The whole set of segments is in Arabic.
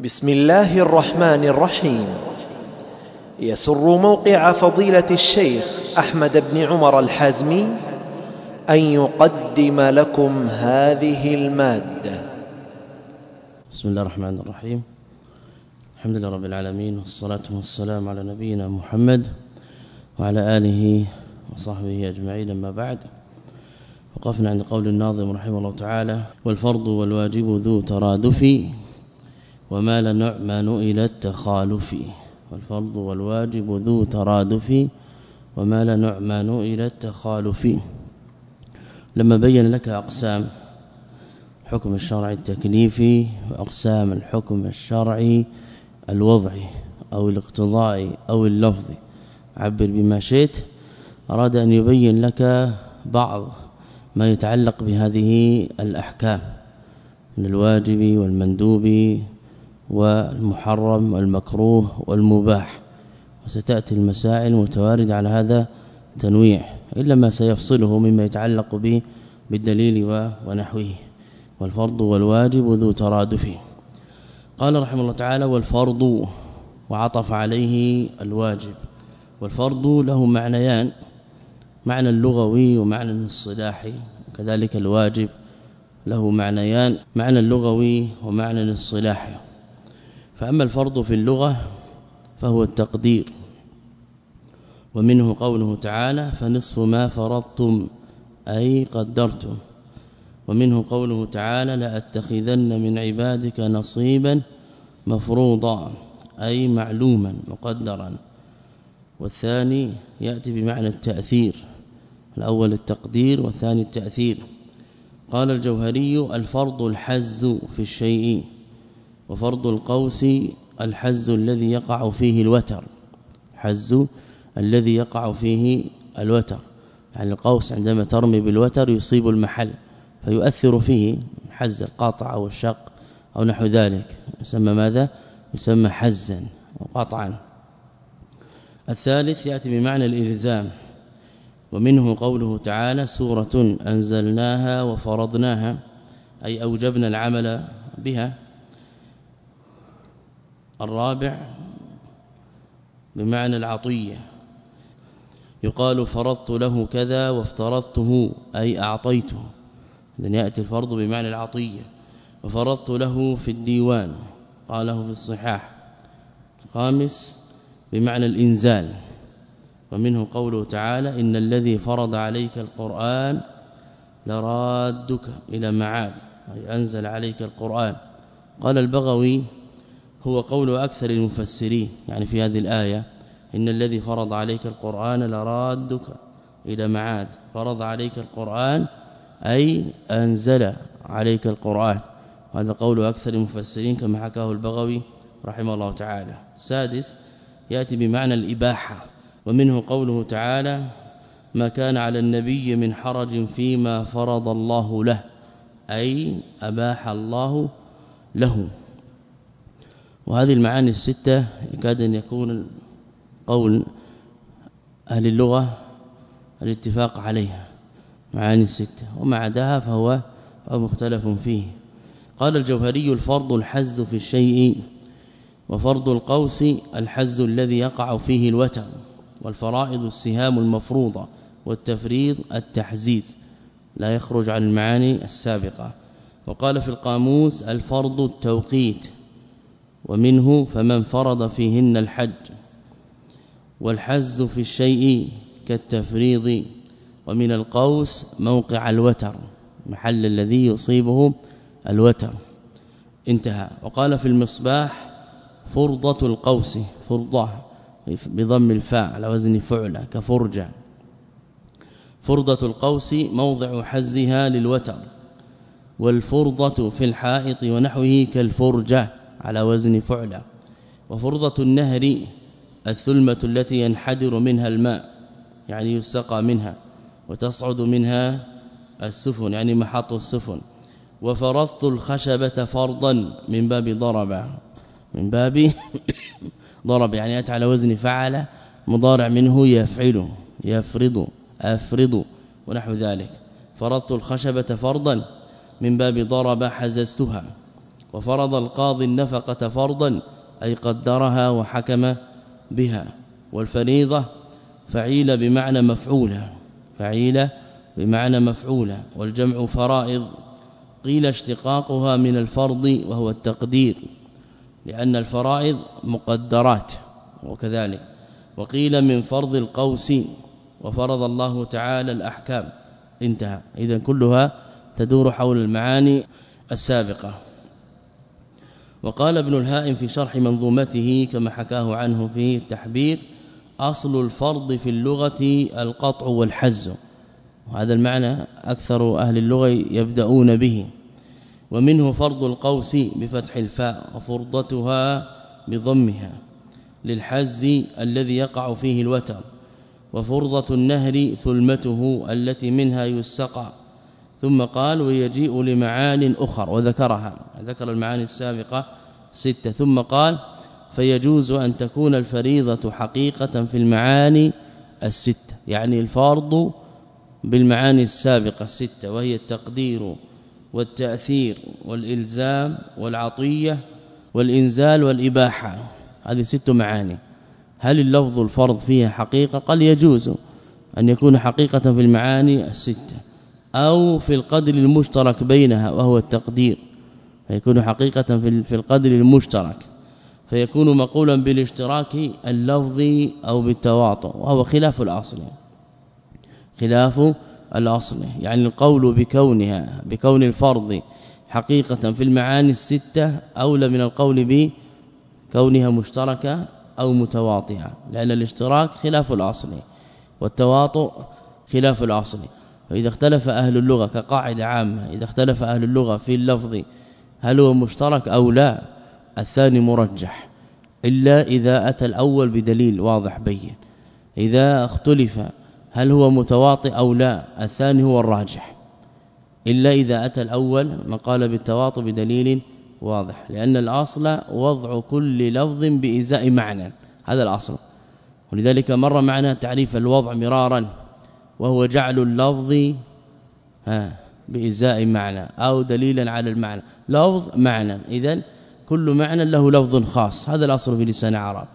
بسم الله الرحمن الرحيم. يسر موقع فضيلة الشيخ أحمد بن عمر الحازمي أن يقدم لكم هذه المادة. بسم الله الرحمن الرحيم. الحمد لله رب العالمين والصلاة والسلام على نبينا محمد وعلى آله وصحبه أجمعين أما بعد. وقفنا عند قول الناظم رحمه الله تعالى والفرض والواجب ذو ترادف وما لا نعمان إلى التخالف. والفرض والواجب ذو ترادف. وما لا نعمان إلى التخالف. لما بين لك أقسام حكم الشرع التكليفي وأقسام الحكم الشرعي الوضعي أو الاقتضائي أو اللفظي عبر بما شئت. أراد أن يبين لك بعض ما يتعلق بهذه الأحكام. من الواجب والمندوب والمحرم والمكروه والمباح. وستأتي المسائل متواردة على هذا تنويع إلا ما سيفصله مما يتعلق به بالدليل ونحوه. والفرض والواجب ذو ترادف. قال رحمه الله تعالى والفرض وعطف عليه الواجب. والفرض له معنيان معنى اللغوي ومعنى الصلاحي وكذلك الواجب له معنيان معنى اللغوي ومعنى الصلاحي فأما الفرض في اللغة فهو التقدير ومنه قوله تعالى فنصف ما فرضتم أي قدرتم ومنه قوله تعالى لا اتخذن من عبادك نصيبا مفروضا أي معلوما مقدرا والثاني يأتي بمعنى التأثير الأول التقدير والثاني التأثير. قال الجوهري الفرض الحز في الشيء وفرض القوس الحز الذي يقع فيه الوتر. حز الذي يقع فيه الوتر. يعني القوس عندما ترمي بالوتر يصيب المحل فيؤثر فيه حز القاطع أو الشق أو نحو ذلك. يسمى ماذا؟ يسمى حزا وقطعا الثالث يأتي بمعنى الإلزام ومنه قوله تعالى سورة أنزلناها وفرضناها أي أوجبنا العمل بها. الرابع بمعنى العطية. يقال فرضت له كذا وافترضته أي أعطيته. اذا يأتي الفرض بمعنى العطية. وفرضت له في الديوان قاله في الصحاح. الخامس بمعنى الإنزال. ومنه قوله تعالى إن الذي فرض عليك القرآن لرادك إلى معاد أي أنزل عليك القرآن. قال البغوي هو قول أكثر المفسرين يعني في هذه الآية إن الذي فرض عليك القرآن لرادك إلى معاد. فرض عليك القرآن أي أنزل عليك القرآن. وهذا قول أكثر المفسرين كما حكاه البغوي رحمه الله تعالى. سادس يأتي بمعنى الإباحة ومنه قوله تعالى ما كان على النبي من حرج فيما فرض الله له أي أباح الله له. وهذه المعاني الستة يكاد أن يكون قول أهل اللغة الاتفاق عليها. معاني الستة. وما عداها فهو مختلف فيه. قال الجوهري الفرض الحز في الشيء وفرض القوس الحز الذي يقع فيه الوتر والفرائض السهام المفروضة والتفريض التحزيز. لا يخرج عن المعاني السابقة. وقال في القاموس الفرض التوقيت. ومنه فمن فرض فيهن الحج والحز في الشيء كالتفريض ومن القوس موقع الوتر محل الذي يصيبه الوتر. انتهى. وقال في المصباح فرضة القوس فرضة بضم الفاء على وزن فعلة كفرجة فرضة القوس موضع حزها للوتر والفرضة في الحائط ونحوه كالفرجة. على وزن فعلة وفرضة النهر الثلمة التي ينحدر منها الماء يعني يسقى منها وتصعد منها السفن يعني محط السفن. وفرضت الخشبة فرضا من باب ضرب من باب ضرب يعني أتى على وزن فعل مضارع منه يفعل يفرض أفرض ونحو ذلك. فرضت الخشبة فرضا من باب ضرب حززتها. وفرض القاضي النفقة فرضا أي قدرها وحكم بها. والفريضة فعيلة بمعنى مفعولة فعيلة بمعنى مفعولة. والجمع فرائض قيل اشتقاقها من الفرض وهو التقدير لأن الفرائض مقدرات وكذلك. وقيل من فرض القوس وفرض الله تعالى الأحكام. انتهى. اذا كلها تدور حول المعاني السابقة. وقال ابن الهائم في شرح منظومته كما حكاه عنه في التحبير أصل الفرض في اللغة القطع والحز. وهذا المعنى أكثر أهل اللغة يبدأون به. ومنه فرض القوس بفتح الفاء وفرضتها بضمها للحز الذي يقع فيه الوتر وفرضة النهر ثلمته التي منها يسقى. ثم قال ويجيء لمعان أخر وذكرها ذكر المعاني السابقة ستة. ثم قال فيجوز أن تكون الفريضة حقيقة في المعاني الستة يعني الفرض بالمعاني السابقة الستة وهي التقدير والتأثير والإلزام والعطية والإنزال والإباحة. هذه ست معاني. هل اللفظ الفرض فيها حقيقة؟ قال يجوز أن يكون حقيقة في المعاني الستة. أو في القدر المشترك بينها وهو التقدير فيكون حقيقة في القدر المشترك فيكون مقولا بالاشتراك اللفظي أو بالتواطؤ وهو خلاف الأصل خلاف الأصل يعني القول بكونها بكون الفرض حقيقة في المعاني الستة أولى من القول بكونها مشتركة أو متواطئة لأن الاشتراك خلاف الأصل والتواطؤ خلاف الأصل. فإذا اختلف أهل اللغة كقاعدة عامة إذا اختلف أهل اللغة في اللفظ هل هو مشترك أو لا الثاني مرجح إلا إذا أتى الأول بدليل واضح بين. إذا اختلف هل هو متواطئ أو لا الثاني هو الراجح. إلا إذا أتى الأول ما قال بالتواطؤ بدليل واضح لأن الأصل وضع كل لفظ بإزاء معنى هذا الأصل. ولذلك مر معنا تعريف الوضع مرارا. وهو جعل اللفظ ها بإزاء معنى أو دليلا على المعنى. لفظ معنى. اذا كل معنى له لفظ خاص. هذا الأصل في لسان العرب.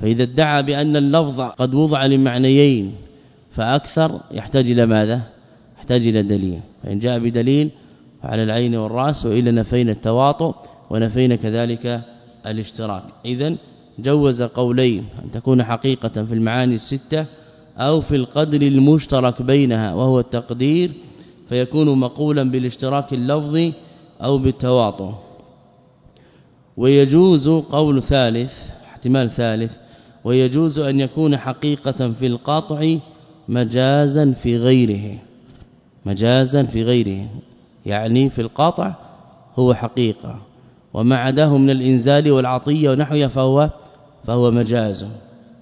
فإذا ادعى بأن اللفظ قد وضع لمعنيين فأكثر يحتاج إلى ماذا؟ يحتاج إلى دليل. فإن جاء بدليل على العين والرأس وإلا نفينا التواطؤ ونفينا كذلك الاشتراك. اذا جوز قولين. أن تكون حقيقة في المعاني الستة أو في القدر المشترك بينها وهو التقدير فيكون مقولا بالاشتراك اللفظي أو بالتواطؤ. ويجوز قول ثالث احتمال ثالث ويجوز أن يكون حقيقة في القطع مجازا في غيره. مجازا في غيره يعني في القطع هو حقيقة. وما عداه من الإنزال والعطية ونحوها فهو فهو مجاز.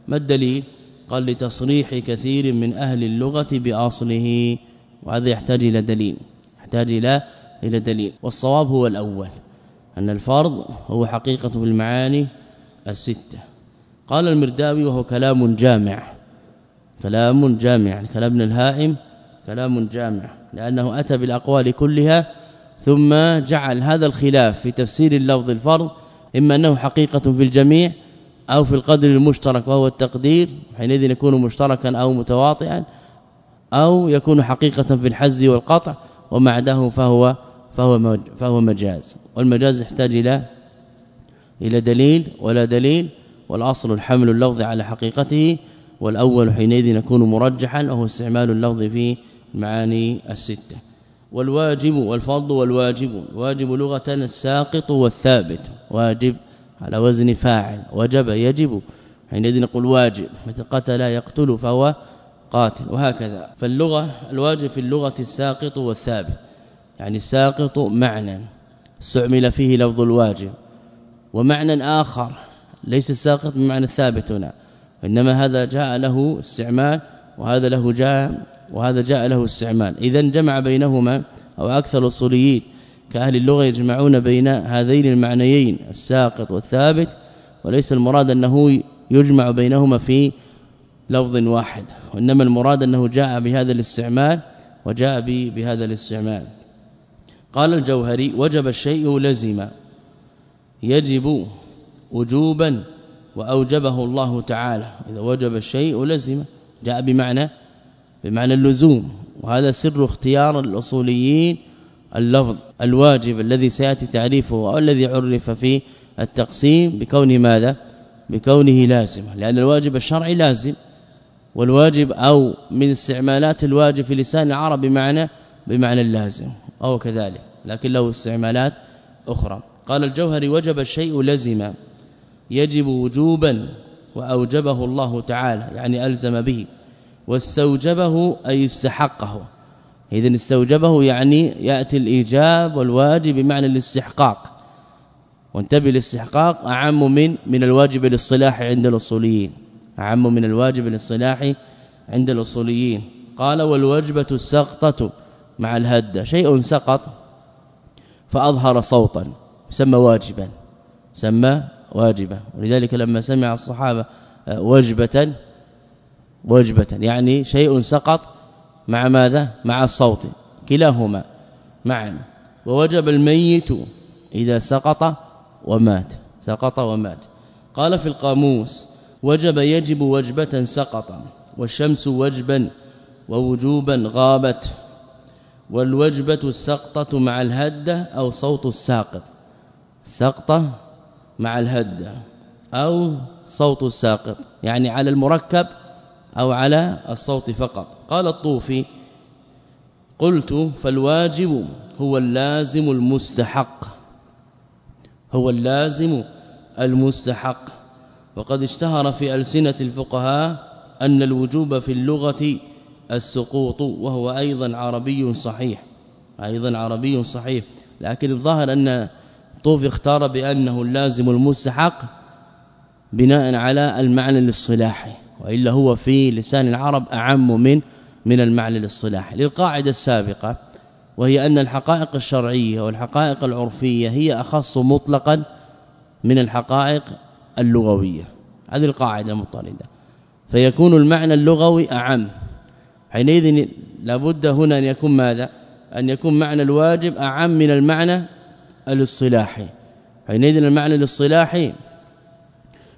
ما الدليل؟ قال لتصريح كثير من أهل اللغة بأصله وهذا يحتاج إلى دليل يحتاج إلى إلى دليل. والصواب هو الأول أن الفرض هو حقيقة في المعاني الستة. قال المرداوي وهو كلام جامع كلام جامع يعني كلام ابن الهائم كلام جامع لأنه أتى بالأقوال كلها ثم جعل هذا الخلاف في تفسير اللفظ الفرض إما أنه حقيقة في الجميع أو في القدر المشترك وهو التقدير حينئذ يكون مشتركا أو متواطئا أو يكون حقيقة في الحز والقطع وما عداه فهو فهو فهو مجاز. والمجاز يحتاج إلى إلى دليل ولا دليل والأصل الحمل اللفظ على حقيقته والأول حينئذ يكون مرجحا وهو استعمال اللفظ في معاني الستة. والواجب والفرض والواجب الواجب لغة الساقط والثابت واجب على وزن فاعل وجب يجب. حينئذ نقول واجب. مثل قتل يقتل فهو قاتل وهكذا. فاللغة الواجب في اللغة الساقط والثابت. يعني الساقط معنى استعمل فيه لفظ الواجب. ومعنى آخر ليس الساقط بمعنى الثابت هنا. إنما هذا جاء له استعمال وهذا له جاء وهذا جاء له استعمال. اذا جمع بينهما أو أكثر الأصوليين كأهل اللغة يجمعون بين هذين المعنيين الساقط والثابت وليس المراد أنه يجمع بينهما في لفظ واحد وإنما المراد أنه جاء بهذا الاستعمال وجاء بهذا الاستعمال. قال الجوهري وجب الشيء لزم يجب وجوبا وأوجبه الله تعالى. إذا وجب الشيء لزم جاء بمعنى بمعنى اللزوم وهذا سر اختيار الأصوليين اللفظ الواجب الذي سيأتي تعريفه أو الذي عرف في التقسيم بكونه ماذا؟ بكونه لازم. لأن الواجب الشرعي لازم والواجب أو من استعمالات الواجب في لسان العرب بمعنى بمعنى اللازم أو كذلك لكن له استعمالات أخرى. قال الجوهري وجب الشيء لزم يجب وجوبا وأوجبه الله تعالى يعني ألزم به واستوجبه أي استحقه. اذا استوجبه يعني يأتي الإيجاب والواجب بمعنى الاستحقاق. وانتبه الاستحقاق أعم من من الواجب الاصطلاحي عند الأصوليين. أعم من الواجب الاصطلاحي عند الأصوليين. قال والوجبة السقطة مع الهده شيء سقط فأظهر صوتا. يسمى واجبا. سمى واجبا. ولذلك لما سمع الصحابة وجبة وجبة يعني شيء سقط مع ماذا؟ مع الصوت. كلاهما معا. ووجب الميت إذا سقط ومات. سقط ومات. قال في القاموس وجب يجب وجبة سقط والشمس وجبا ووجوبا غابت والوجبة السقطة مع الهدة أو صوت الساقط. سقطة مع الهدة أو صوت الساقط. يعني على المركب أو على الصوت فقط. قال الطوفي قلت فالواجب هو اللازم المستحق. هو اللازم المستحق. وقد اشتهر في ألسنة الفقهاء أن الوجوب في اللغة السقوط وهو أيضا عربي صحيح أيضا عربي صحيح. لكن الظاهر أن طوف اختار بأنه اللازم المستحق بناء على المعنى الاصطلاحي. وإلا هو في لسان العرب أعم من من المعنى الاصطلاحي للقاعدة السابقة وهي أن الحقائق الشرعية والحقائق العرفية هي أخص مطلقا من الحقائق اللغوية. هذه القاعدة المطردة. فيكون المعنى اللغوي أعم. حينئذ لابد هنا أن يكون ماذا؟ أن يكون معنى الواجب أعم من المعنى الاصطلاحي. حينئذ المعنى الاصطلاحي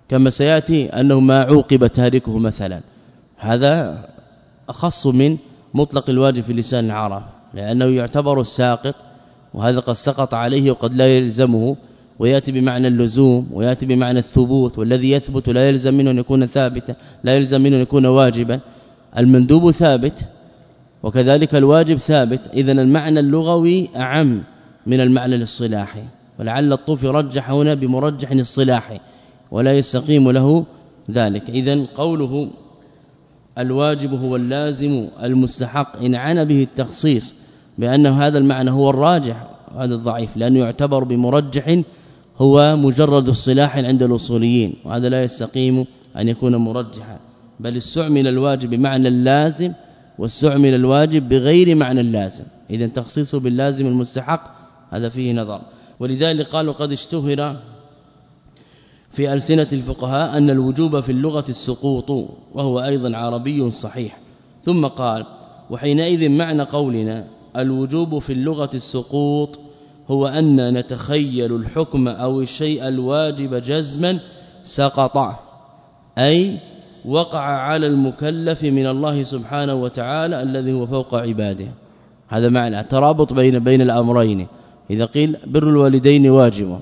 كما سيأتي أنه ما عوقب تاركه مثلا. هذا أخص من مطلق الواجب في لسان العرب لأنه يعتبر الساقط وهذا قد سقط عليه وقد لا يلزمه ويأتي بمعنى اللزوم ويأتي بمعنى الثبوت والذي يثبت لا يلزم منه أن يكون ثابتا لا يلزم منه أن يكون واجبا. المندوب ثابت وكذلك الواجب ثابت اذا المعنى اللغوي أعم من المعنى الاصطلاحي ولعل الطوفي رجح هنا بمرجح اصطلاحي ولا يستقيم له ذلك. اذا قوله الواجب هو اللازم المستحق إن عنا به التخصيص بانه هذا المعنى هو الراجح هذا الضعيف لأنه يعتبر بمرجح هو مجرد الصلاح عند الأصوليين وهذا لا يستقيم أن يكون مرجحا. بل استعمل الواجب بمعنى اللازم واستعمل الواجب بغير معنى اللازم. اذا تخصيصه باللازم المستحق هذا فيه نظر. ولذلك قالوا قد اشتهر في ألسنة الفقهاء أن الوجوب في اللغة السقوط وهو أيضا عربي صحيح. ثم قال وحينئذ معنى قولنا الوجوب في اللغة السقوط هو أن نتخيل الحكم أو الشيء الواجب جزما سقط أي وقع على المكلف من الله سبحانه وتعالى الذي هو فوق عباده. هذا معنى ترابط بين بين الأمرين. إذا قيل بر الوالدين واجب.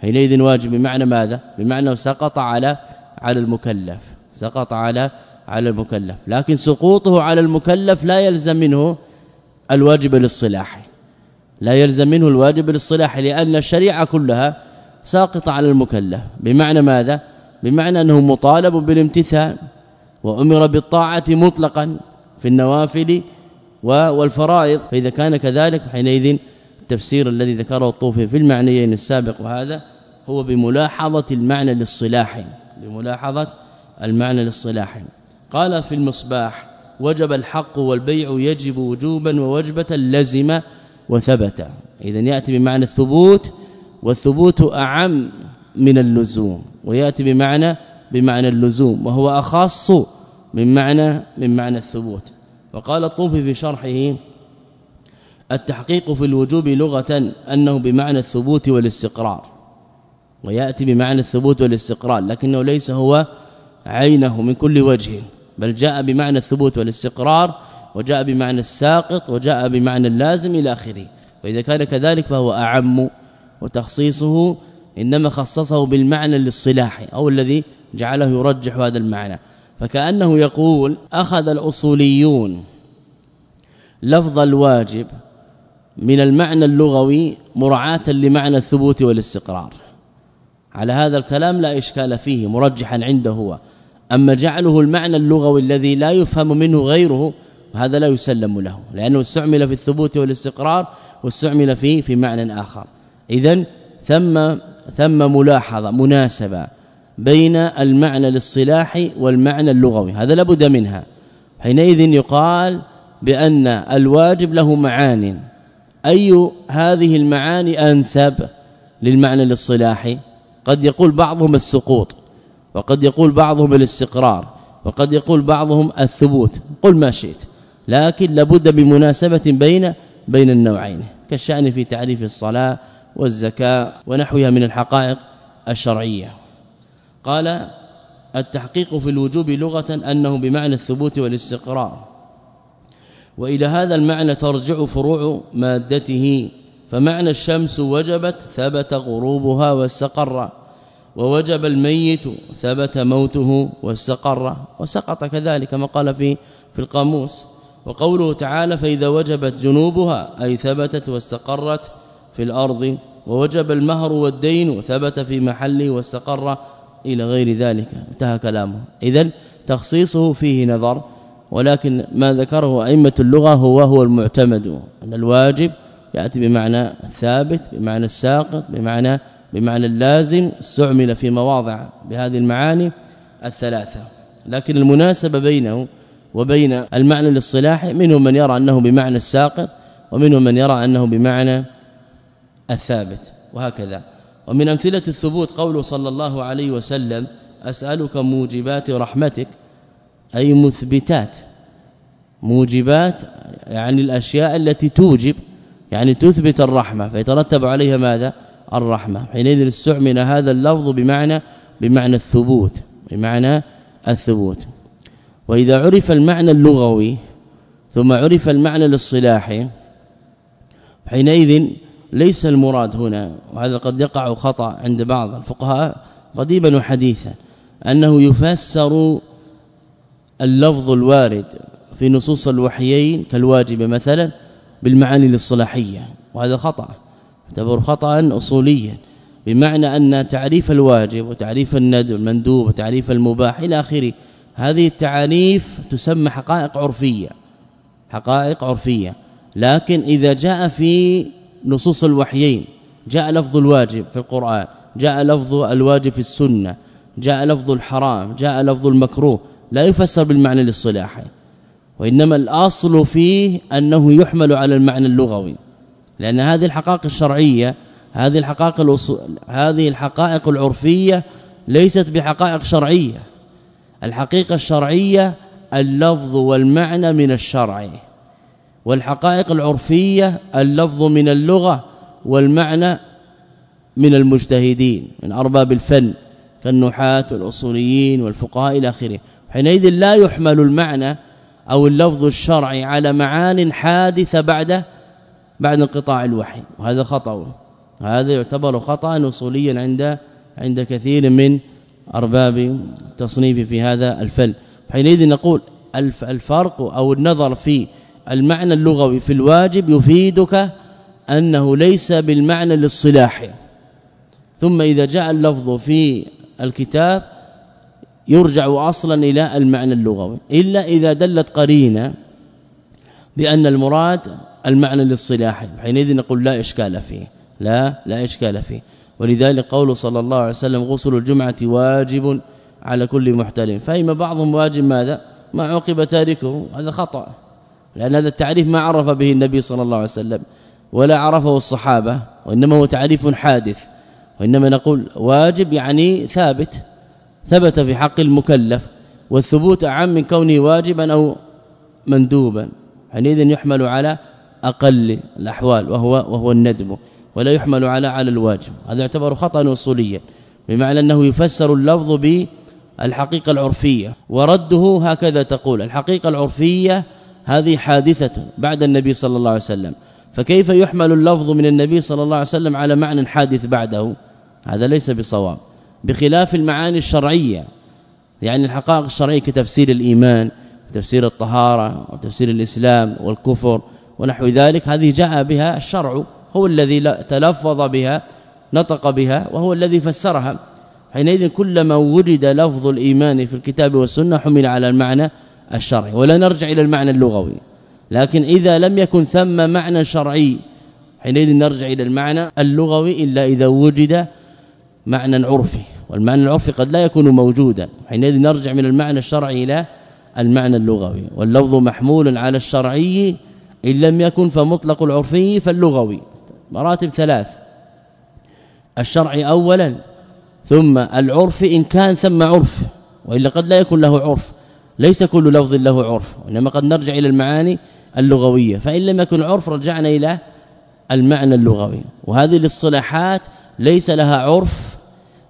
حينئذ واجب بمعنى ماذا؟ بمعنى سقط على على المكلف سقط على على المكلف. لكن سقوطه على المكلف لا يلزم منه الواجب الاصطلاحي. لا يلزم منه الواجب الاصطلاحي لأن الشريعة كلها ساقطة على المكلف. بمعنى ماذا؟ بمعنى أنه مطالب بالامتثال وأمر بالطاعة مطلقا في النوافل والفرائض. فإذا كان كذلك حينئذ التفسير الذي ذكره الطوفي في المعنيين السابق وهذا هو بملاحظة المعنى للصلاح بملاحظة المعنى للصلاح. قال في المصباح وجب الحق والبيع يجب وجوبا ووجبة لزم وثبت. اذا يأتي بمعنى الثبوت والثبوت أعم من اللزوم ويأتي بمعنى بمعنى اللزوم وهو أخص من معنى من معنى الثبوت. وقال الطوفي في شرحه التحقيق في الوجوب لغة أنه بمعنى الثبوت والاستقرار. ويأتي بمعنى الثبوت والاستقرار لكنه ليس هو عينه من كل وجه بل جاء بمعنى الثبوت والاستقرار وجاء بمعنى الساقط وجاء بمعنى اللازم إلى آخره. واذا كان كذلك فهو أعم وتخصيصه إنما خصصه بالمعنى للصلاح أو الذي جعله يرجح هذا المعنى. فكأنه يقول أخذ الأصوليون لفظ الواجب من المعنى اللغوي مراعاة لمعنى الثبوت والاستقرار. على هذا الكلام لا إشكال فيه مرجحا عنده هو. أما جعله المعنى اللغوي الذي لا يفهم منه غيره هذا لا يسلم له لأنه استعمل في الثبوت والاستقرار واستعمل فيه في معنى آخر. اذا ثم ثم ملاحظة مناسبة بين المعنى للصلاح والمعنى اللغوي هذا لابد منها. حينئذ يقال بأن الواجب له معان. أي هذه المعاني أنسب للمعنى للصلاح قد يقول بعضهم السقوط وقد يقول بعضهم الاستقرار وقد يقول بعضهم الثبوت قل ما شئت لكن لابد بمناسبة بين بين النوعين كالشأن في تعريف الصلاة والزكاة ونحوها من الحقائق الشرعية. قال التحقيق في الوجوب لغة أنه بمعنى الثبوت والاستقرار. وإلى هذا المعنى ترجع فروع مادته فمعنى الشمس وجبت ثبت غروبها واستقر ووجب الميت ثبت موته واستقر وسقط كذلك كما قال في في القاموس. وقوله تعالى فإذا وجبت جنوبها أي ثبتت واستقرت في الأرض ووجب المهر والدين ثبت في محله واستقر إلى غير ذلك. انتهى كلامه. اذا تخصيصه فيه نظر ولكن ما ذكره أئمة اللغة هو هو المعتمد أن الواجب يأتي بمعنى الثابت بمعنى الساقط بمعنى بمعنى اللازم استعمل في مواضع بهذه المعاني الثلاثة. لكن المناسبة بينه وبين المعنى للصلاح منهم من يرى أنه بمعنى الساقط ومنهم من يرى أنه بمعنى الثابت وهكذا. ومن أمثلة الثبوت قوله صلى الله عليه وسلم أسألك موجبات رحمتك أي مثبتات موجبات يعني الأشياء التي توجب يعني تثبت الرحمة فيترتب عليها ماذا؟ الرحمة. حينئذ استعمل هذا اللفظ بمعنى بمعنى الثبوت بمعنى الثبوت. وإذا عرف المعنى اللغوي ثم عرف المعنى للصلاح حينئذ ليس المراد هنا وهذا قد يقع خطأ عند بعض الفقهاء قديما وحديثا أنه يفسر اللفظ الوارد في نصوص الوحيين كالواجب مثلا بالمعاني الاصطلاحية وهذا خطأ يعتبر خطأ أصوليا بمعنى أن تعريف الواجب وتعريف الندب المندوب وتعريف المباح إلى آخره هذه التعاريف تسمى حقائق عرفية حقائق عرفية لكن إذا جاء في نصوص الوحيين جاء لفظ الواجب في القرآن جاء لفظ الواجب في السنة جاء لفظ الحرام جاء لفظ المكروه لا يفسر بالمعنى الاصطلاحي. وإنما الأصل فيه أنه يحمل على المعنى اللغوي. لأن هذه الحقائق الشرعية هذه الحقائق هذه الحقائق العرفية ليست بحقائق شرعية. الحقيقة الشرعية اللفظ والمعنى من الشرع والحقائق العرفية اللفظ من اللغة والمعنى من المجتهدين من أرباب الفن كالنحاة والأصوليين والفقهاء إلى آخره. حينئذ لا يحمل المعنى أو اللفظ الشرعي على معان حادثة بعد بعد انقطاع الوحي. وهذا خطأ. هذا يعتبر خطأ اصوليا عند عند كثير من أرباب التصنيف في هذا الفن. حينئذ نقول الفرق أو النظر في المعنى اللغوي في الواجب يفيدك أنه ليس بالمعنى للصلاح ثم إذا جاء اللفظ في الكتاب يرجع أصلا إلى المعنى اللغوي. إلا إذا دلت قرينة بأن المراد المعنى للصلاح. حينئذ نقول لا إشكال فيه. لا لا إشكال فيه. ولذلك قول صلى الله عليه وسلم غسل الجمعة واجب على كل محتلم. فإما بعضهم واجب ماذا؟ ما عوقب تاركه. هذا خطأ. لأن هذا التعريف ما عرف به النبي صلى الله عليه وسلم. ولا عرفه الصحابة. وإنما هو تعريف حادث. وإنما نقول واجب يعني ثابت. ثبت في حق المكلف والثبوت أعم من كونه واجبا أو مندوبا. حينئذ يحمل على أقل الأحوال وهو وهو الندب ولا يحمل على على الواجب. هذا يعتبر خطأ اصوليا بمعنى أنه يفسر اللفظ بالحقيقة العرفية. ورده هكذا تقول الحقيقة العرفية هذه حادثة بعد النبي صلى الله عليه وسلم. فكيف يحمل اللفظ من النبي صلى الله عليه وسلم على معنى حادث بعده؟ هذا ليس بصواب. بخلاف المعاني الشرعية. يعني الحقائق الشرعية كتفسير الإيمان تفسير الطهارة وتفسير الإسلام والكفر ونحو ذلك هذه جاء بها الشرع هو الذي تلفظ بها نطق بها وهو الذي فسرها. حينئذ كلما وجد لفظ الإيمان في الكتاب والسنة حمل على المعنى الشرعي. ولا نرجع إلى المعنى اللغوي. لكن إذا لم يكن ثم معنى شرعي حينئذ نرجع إلى المعنى اللغوي إلا إذا وجد معنى عرفي والمعنى العرفي قد لا يكون موجودا. حينئذ نرجع من المعنى الشرعي إلى المعنى اللغوي. واللفظ محمول على الشرعي إن لم يكن فمطلق العرفي فاللغوي. مراتب ثلاث. الشرعي اولا ثم العرف إن كان ثم عرف وإلا قد لا يكون له عرف. ليس كل لفظ له عرف وإنما قد نرجع إلى المعاني اللغوية. فإن لم يكن عرف رجعنا إلى المعنى اللغوي. وهذه الاصطلاحات ليس لها عرف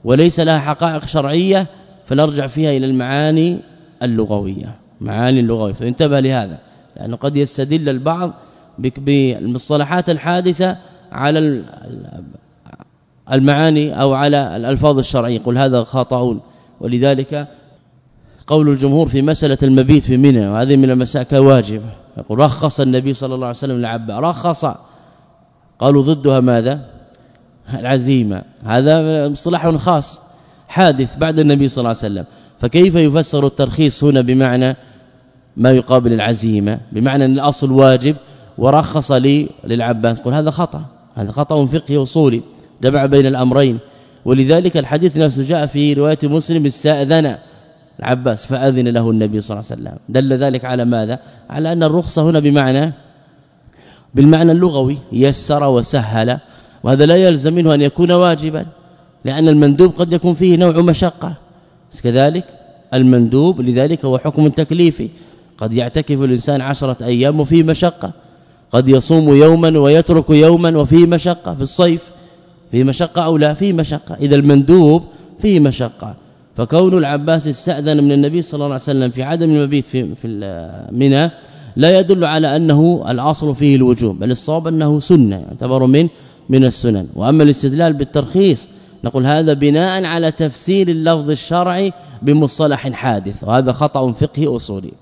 وليس لها حقائق شرعية فنرجع فيها إلى المعاني اللغوية. معاني اللغوية. فانتبه لهذا لأنه قد يستدل البعض بالمصطلحات الحادثة على المعاني أو على الألفاظ الشرعية. يقول هذا خطا ولذلك قول الجمهور في مسألة المبيت في منى وهذه من المسائل واجب. يقول رخص النبي صلى الله عليه وسلم لعبا رخص. قالوا ضدها ماذا؟ العزيمة. هذا مصطلح خاص حادث بعد النبي صلى الله عليه وسلم. فكيف يفسر الترخيص هنا بمعنى ما يقابل العزيمة؟ بمعنى أن الأصل واجب ورخص لي للعباس. قل هذا خطأ هذا خطأ فقهي اصولي جمع بين الأمرين. ولذلك الحديث نفسه جاء في رواية مسلم استأذن العباس فأذن له النبي صلى الله عليه وسلم. دل ذلك على ماذا؟ على أن الرخصة هنا بمعنى بالمعنى اللغوي يسر وسهل وهذا لا يلزم منه أن يكون واجبا لأن المندوب قد يكون فيه نوع مشقة. كذلك المندوب لذلك هو حكم تكليفي. قد يعتكف الإنسان عشرة أيام وفيه مشقة. قد يصوم يوما ويترك يوما وفيه مشقة في الصيف. فيه مشقة أو لا فيه مشقة. إذا المندوب فيه مشقة. فكون العباس استأذن من النبي صلى الله عليه وسلم في عدم المبيت في في منى لا يدل على أنه الاصل فيه الوجوب بل الصواب أنه سنة يعتبر من من السنن. وأما الاستدلال بالترخيص نقول هذا بناء على تفسير اللفظ الشرعي بمصطلح حادث وهذا خطأ فقهي أصولي.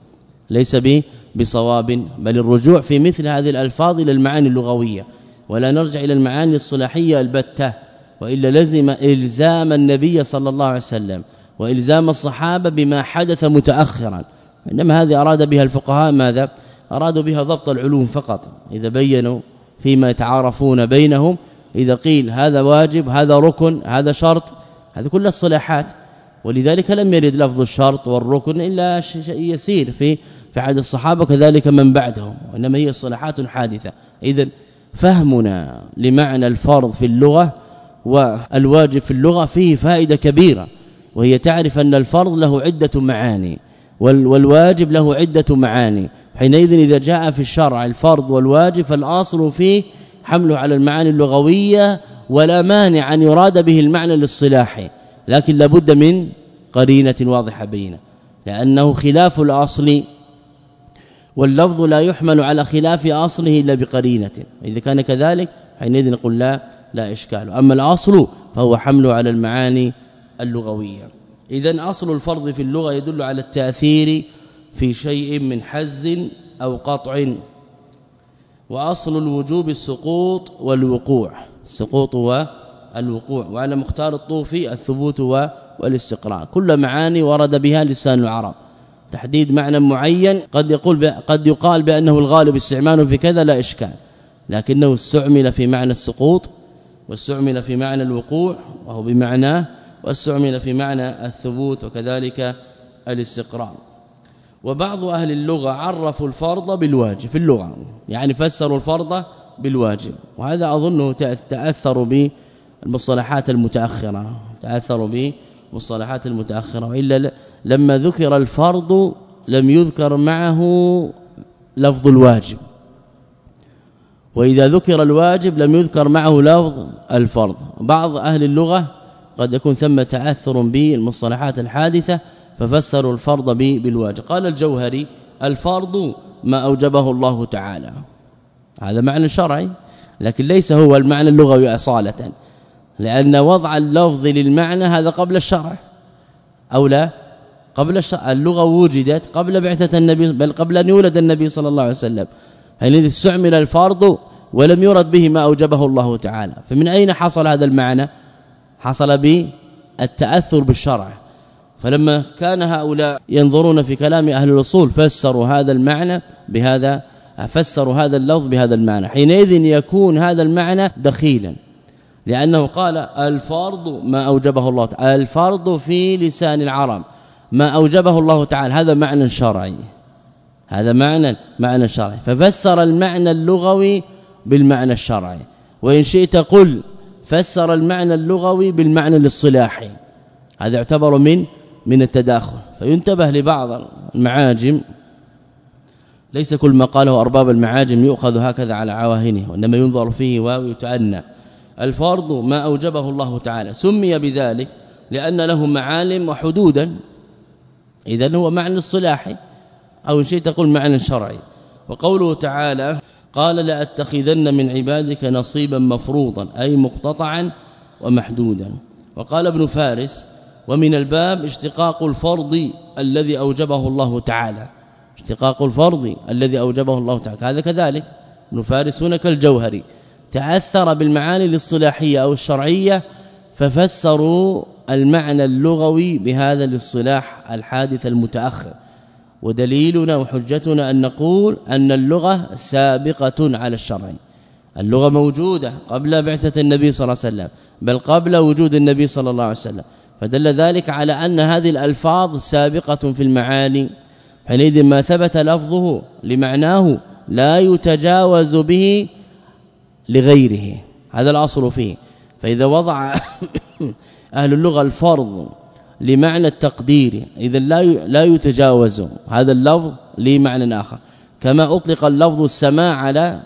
ليس به بصواب بل الرجوع في مثل هذه الألفاظ إلى المعاني اللغوية. ولا نرجع إلى المعاني الصلاحية البتة وإلا لزم إلزام النبي صلى الله عليه وسلم وإلزام الصحابة بما حدث متاخرا. إنما هذه أراد بها الفقهاء ماذا؟ أرادوا بها ضبط العلوم فقط. إذا بينوا فيما يتعارفون بينهم. إذا قيل هذا واجب هذا ركن هذا شرط هذه كلها الصلاحات. ولذلك لم يرد لفظ الشرط والركن إلا شيء يسير في في عهد الصحابة كذلك من بعدهم وإنما هي صلاحات حادثة. اذا فهمنا لمعنى الفرض في اللغة والواجب في اللغة فيه فائدة كبيرة وهي تعرف أن الفرض له عدة معاني والواجب له عدة معاني حينئذ إذا جاء في الشرع الفرض والواجب فالأصل فيه حمله على المعاني اللغوية ولا مانع أن يراد به المعنى الاصطلاحي لكن لابد من قرينة واضحة بينه لأنه خلاف الأصل واللفظ لا يحمل على خلاف أصله إلا بقرينة إذا كان كذلك حينئذ نقول لا لا إشكال أما الأصل فهو حمله على المعاني اللغوية. اذا أصل الفرض في اللغة يدل على التأثير في شيء من حز أو قطع. وأصل الوجوب السقوط والوقوع. السقوط والوقوع وعلى مختار الطوفي الثبوت والاستقراء كل معاني ورد بها لسان العرب. تحديد معنى معين قد يقول قد يقال بأنه الغالب استعماله في كذا لا إشكال. لكنه استعمل في معنى السقوط واستعمل في معنى الوقوع وهو بمعناه واستعمل في معنى الثبوت وكذلك الاستقرار. وبعض أهل اللغة عرفوا الفرض بالواجب في اللغة يعني فسروا الفرض بالواجب وهذا أظنه تأثروا بالمصطلحات المتأخرة تأثروا بالمصطلحات المتأخرة وإلا لما ذكر الفرض لم يذكر معه لفظ الواجب وإذا ذكر الواجب لم يذكر معه لفظ الفرض. بعض أهل اللغة قد يكون ثم تأثر بالمصطلحات الحادثة ففسروا الفرض بالواجب. قال الجوهري الفرض ما أوجبه الله تعالى. هذا معنى شرعي لكن ليس هو المعنى اللغوي أصالة. لأن وضع اللفظ للمعنى هذا قبل الشرع. أو لا؟ قبل الشرع اللغة وجدت قبل بعثة النبي بل قبل أن يولد النبي صلى الله عليه وسلم. حينئذ استعمل الفرض ولم يرد به ما أوجبه الله تعالى. فمن أين حصل هذا المعنى؟ حصل بالتأثر بالشرع. فلما كان هؤلاء ينظرون في كلام أهل الأصول فسروا هذا المعنى بهذا فسروا هذا اللفظ بهذا المعنى. حينئذ يكون هذا المعنى دخيلا لأنه قال الفرض ما أوجبه الله تعالى الفرض في لسان العرب ما أوجبه الله تعالى. هذا معنى شرعي هذا معنى معنى شرعي. ففسر المعنى اللغوي بالمعنى الشرعي وإن شئت قل فسر المعنى اللغوي بالمعنى الاصطلاحي. هذا يعتبر من من التداخل. فينتبه لبعض المعاجم ليس كل ما قاله أرباب المعاجم يؤخذ هكذا على عواهنه وإنما ينظر فيه ويتأنى. الفرض ما أوجبه الله تعالى. سمي بذلك لأن له معالم وحدودا اذا هو معنى الصلاحي أو شيء تقول معنى شرعي وقوله تعالى قال لا اتخذن من عبادك نصيبا مفروضا أي مقتطعا ومحدودا. وقال ابن فارس ومن الباب اشتقاق الفرض الذي أوجبه الله تعالى. اشتقاق الفرض الذي أوجبه الله تعالى. هذا كذلك. ابن فارس كالجوهري. تأثر بالمعاني الاصطلاحية أو الشرعية ففسروا المعنى اللغوي بهذا الاصطلاح الحادث المتأخر. ودليلنا وحجتنا أن نقول أن اللغة سابقة على الشرع. اللغة موجودة قبل بعثة النبي صلى الله عليه وسلم بل قبل وجود النبي صلى الله عليه وسلم. فدل ذلك على أن هذه الألفاظ سابقة في المعاني حينئذ ما ثبت لفظه لمعناه لا يتجاوز به لغيره. هذا الأصل فيه. فإذا وضع أهل اللغة الفرض لمعنى التقدير اذا لا لا يتجاوز هذا اللفظ لمعنى آخر. كما أطلق اللفظ السماء على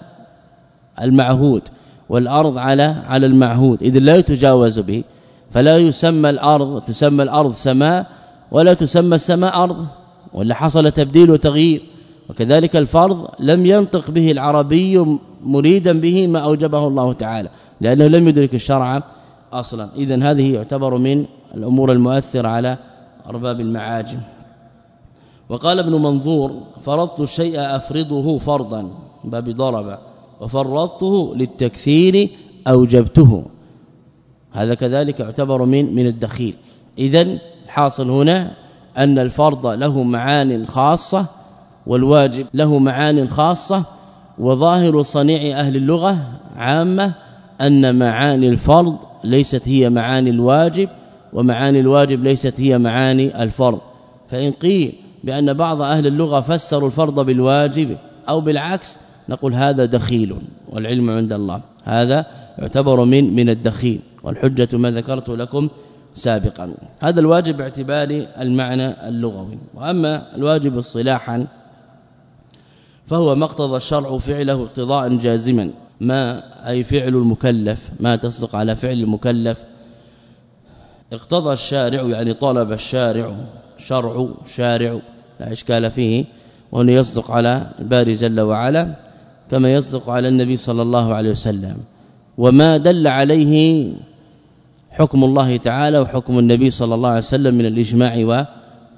المعهود والأرض على على المعهود اذا لا يتجاوز به. فلا يسمى الأرض تسمى الأرض سماء ولا تسمى السماء أرض ولا حصل تبديل وتغيير. وكذلك الفرض لم ينطق به العربي مريدا به ما أوجبه الله تعالى لأنه لم يدرك الشرع أصلا. اذا هذه يعتبر من الأمور المؤثرة على أرباب المعاجم. وقال ابن منظور فرضت الشيء أفرضه فرضا باب ضرب. وفرضته للتكثير أوجبته هذا كذلك يعتبر من من الدخيل. اذا حاصل هنا أن الفرض له معان خاصة والواجب له معان خاصة وظاهر صنيع أهل اللغة عامة أن معاني الفرض ليست هي معاني الواجب ومعاني الواجب ليست هي معاني الفرض. فإن قيل بأن بعض أهل اللغة فسروا الفرض بالواجب أو بالعكس نقول هذا دخيل والعلم عند الله. هذا يعتبر من من الدخيل والحجة ما ذكرت لكم سابقا. هذا الواجب باعتبار المعنى اللغوي. وأما الواجب اصطلاحا فهو ما اقتضى الشرع فعله اقتضاء جازما. ما أي فعل المكلف ما تصدق على فعل المكلف. اقتضى الشارع يعني طلب الشارع شرع شارع لا إشكال فيه وانه يصدق على الباري جل وعلا كما يصدق على النبي صلى الله عليه وسلم. وما دل عليه حكم الله تعالى وحكم النبي صلى الله عليه وسلم من الإجماع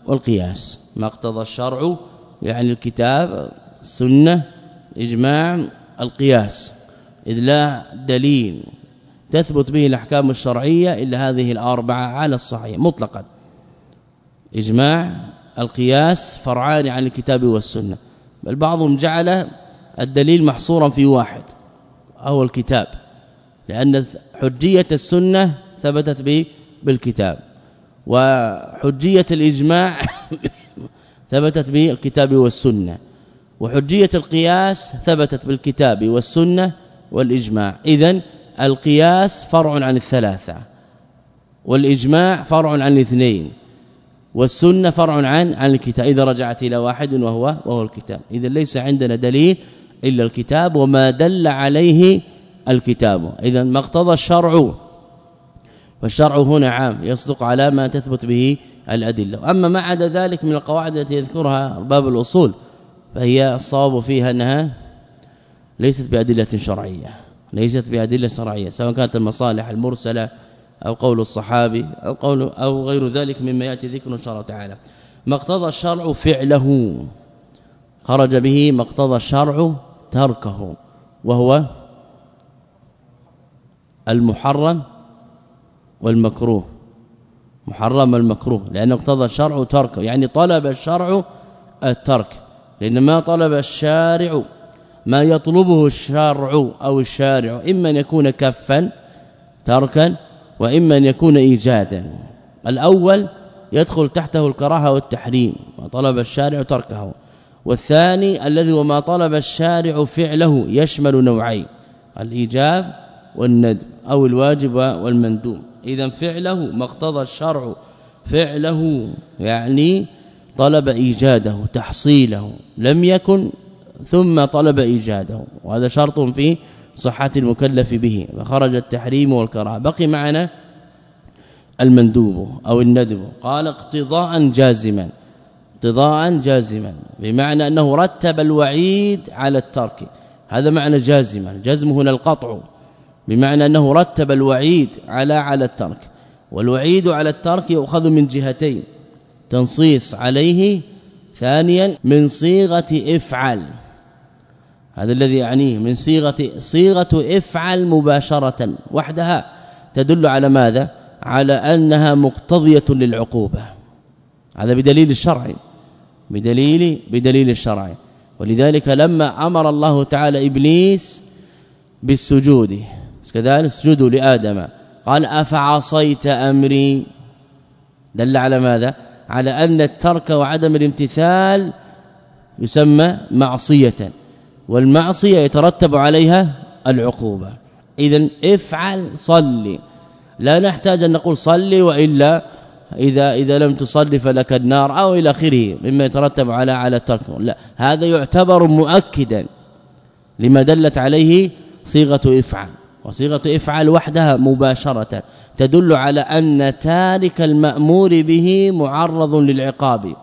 والقياس. ما اقتضى الشرع يعني الكتاب السنة إجماع القياس. إذ لا دليل تثبت به الأحكام الشرعية إلا هذه الأربعة على الصحيح مطلقا. إجماع القياس فرعان عن الكتاب والسنة. بل بعضهم جعل الدليل محصورا في واحد أو الكتاب. لأن حجية السنة ثبتت به بالكتاب. وحجية الإجماع ثبتت به الكتاب والسنة. وحجية القياس ثبتت بالكتاب والسنة والإجماع. اذا القياس فرع عن الثلاثة. والإجماع فرع عن الاثنين والسنة فرع عن عن الكتاب. إذا رجعت إلى واحد وهو وهو الكتاب. اذا ليس عندنا دليل إلا الكتاب وما دل عليه الكتاب. إذا ما اقتضى الشرع فالشرع هنا عام يصدق على ما تثبت به الأدلة. أما ما عدا ذلك من القواعد التي يذكرها باب الأصول فهي الصواب فيها أنها ليست بأدلة شرعية. ليست بأدلة شرعية سواء كانت المصالح المرسلة أو قول الصحابي أو قول أو غير ذلك مما يأتي ذكره إن شاء الله تعالى. ما اقتضى الشرع فعله. خرج به ما اقتضى الشرع تركه وهو المحرم والمكروه. محرم المكروه لأن اقتضى الشرع تركه يعني طلب الشرع الترك لأن ما طلب الشارع ما يطلبه الشرع أو الشارع إما أن يكون كفا تركا وإما أن يكون ايجادا. الأول يدخل تحته الكراهة والتحريم وطلب الشارع تركه. والثاني الذي وما طلب الشارع فعله يشمل نوعين الإيجاب والندب أو الواجب والمندوب. اذا فعله ما اقتضى الشرع فعله يعني طلب إيجاده تحصيله لم يكن ثم طلب إيجاده. وهذا شرط في صحة المكلف به. فخرج التحريم والكراهة. بقي معنا المندوب أو الندب. قال اقتضاء جازما. اقتضاء جازما. بمعنى أنه رتب الوعيد على الترك. هذا معنى جازما. جزم هنا القطع. بمعنى أنه رتب الوعيد على على الترك والوعيد على الترك يؤخذ من جهتين تنصيص عليه ثانيا من صيغة إفعل هذا الذي يعنيه من صيغة صيغة إفعل مباشرة وحدها تدل على ماذا؟ على أنها مقتضية للعقوبة هذا بدليل الشرع بدليل بدليل الشرع ولذلك لما أمر الله تعالى إبليس بالسجود كذلك اسجدوا لآدم. قال أفعصيت أمري. دل على ماذا؟ على أن الترك وعدم الامتثال يسمى معصية والمعصية يترتب عليها العقوبة. اذا افعل صلي. لا نحتاج أن نقول صلي وإلا إذا إذا لم تصلي فلك النار أو إلى آخره مما يترتب على على الترك. لا هذا يعتبر مؤكدا لما دلت عليه صيغة افعل. وصيغة افعل وحدها مباشرة تدل على أن تارك المأمور به معرض للعقاب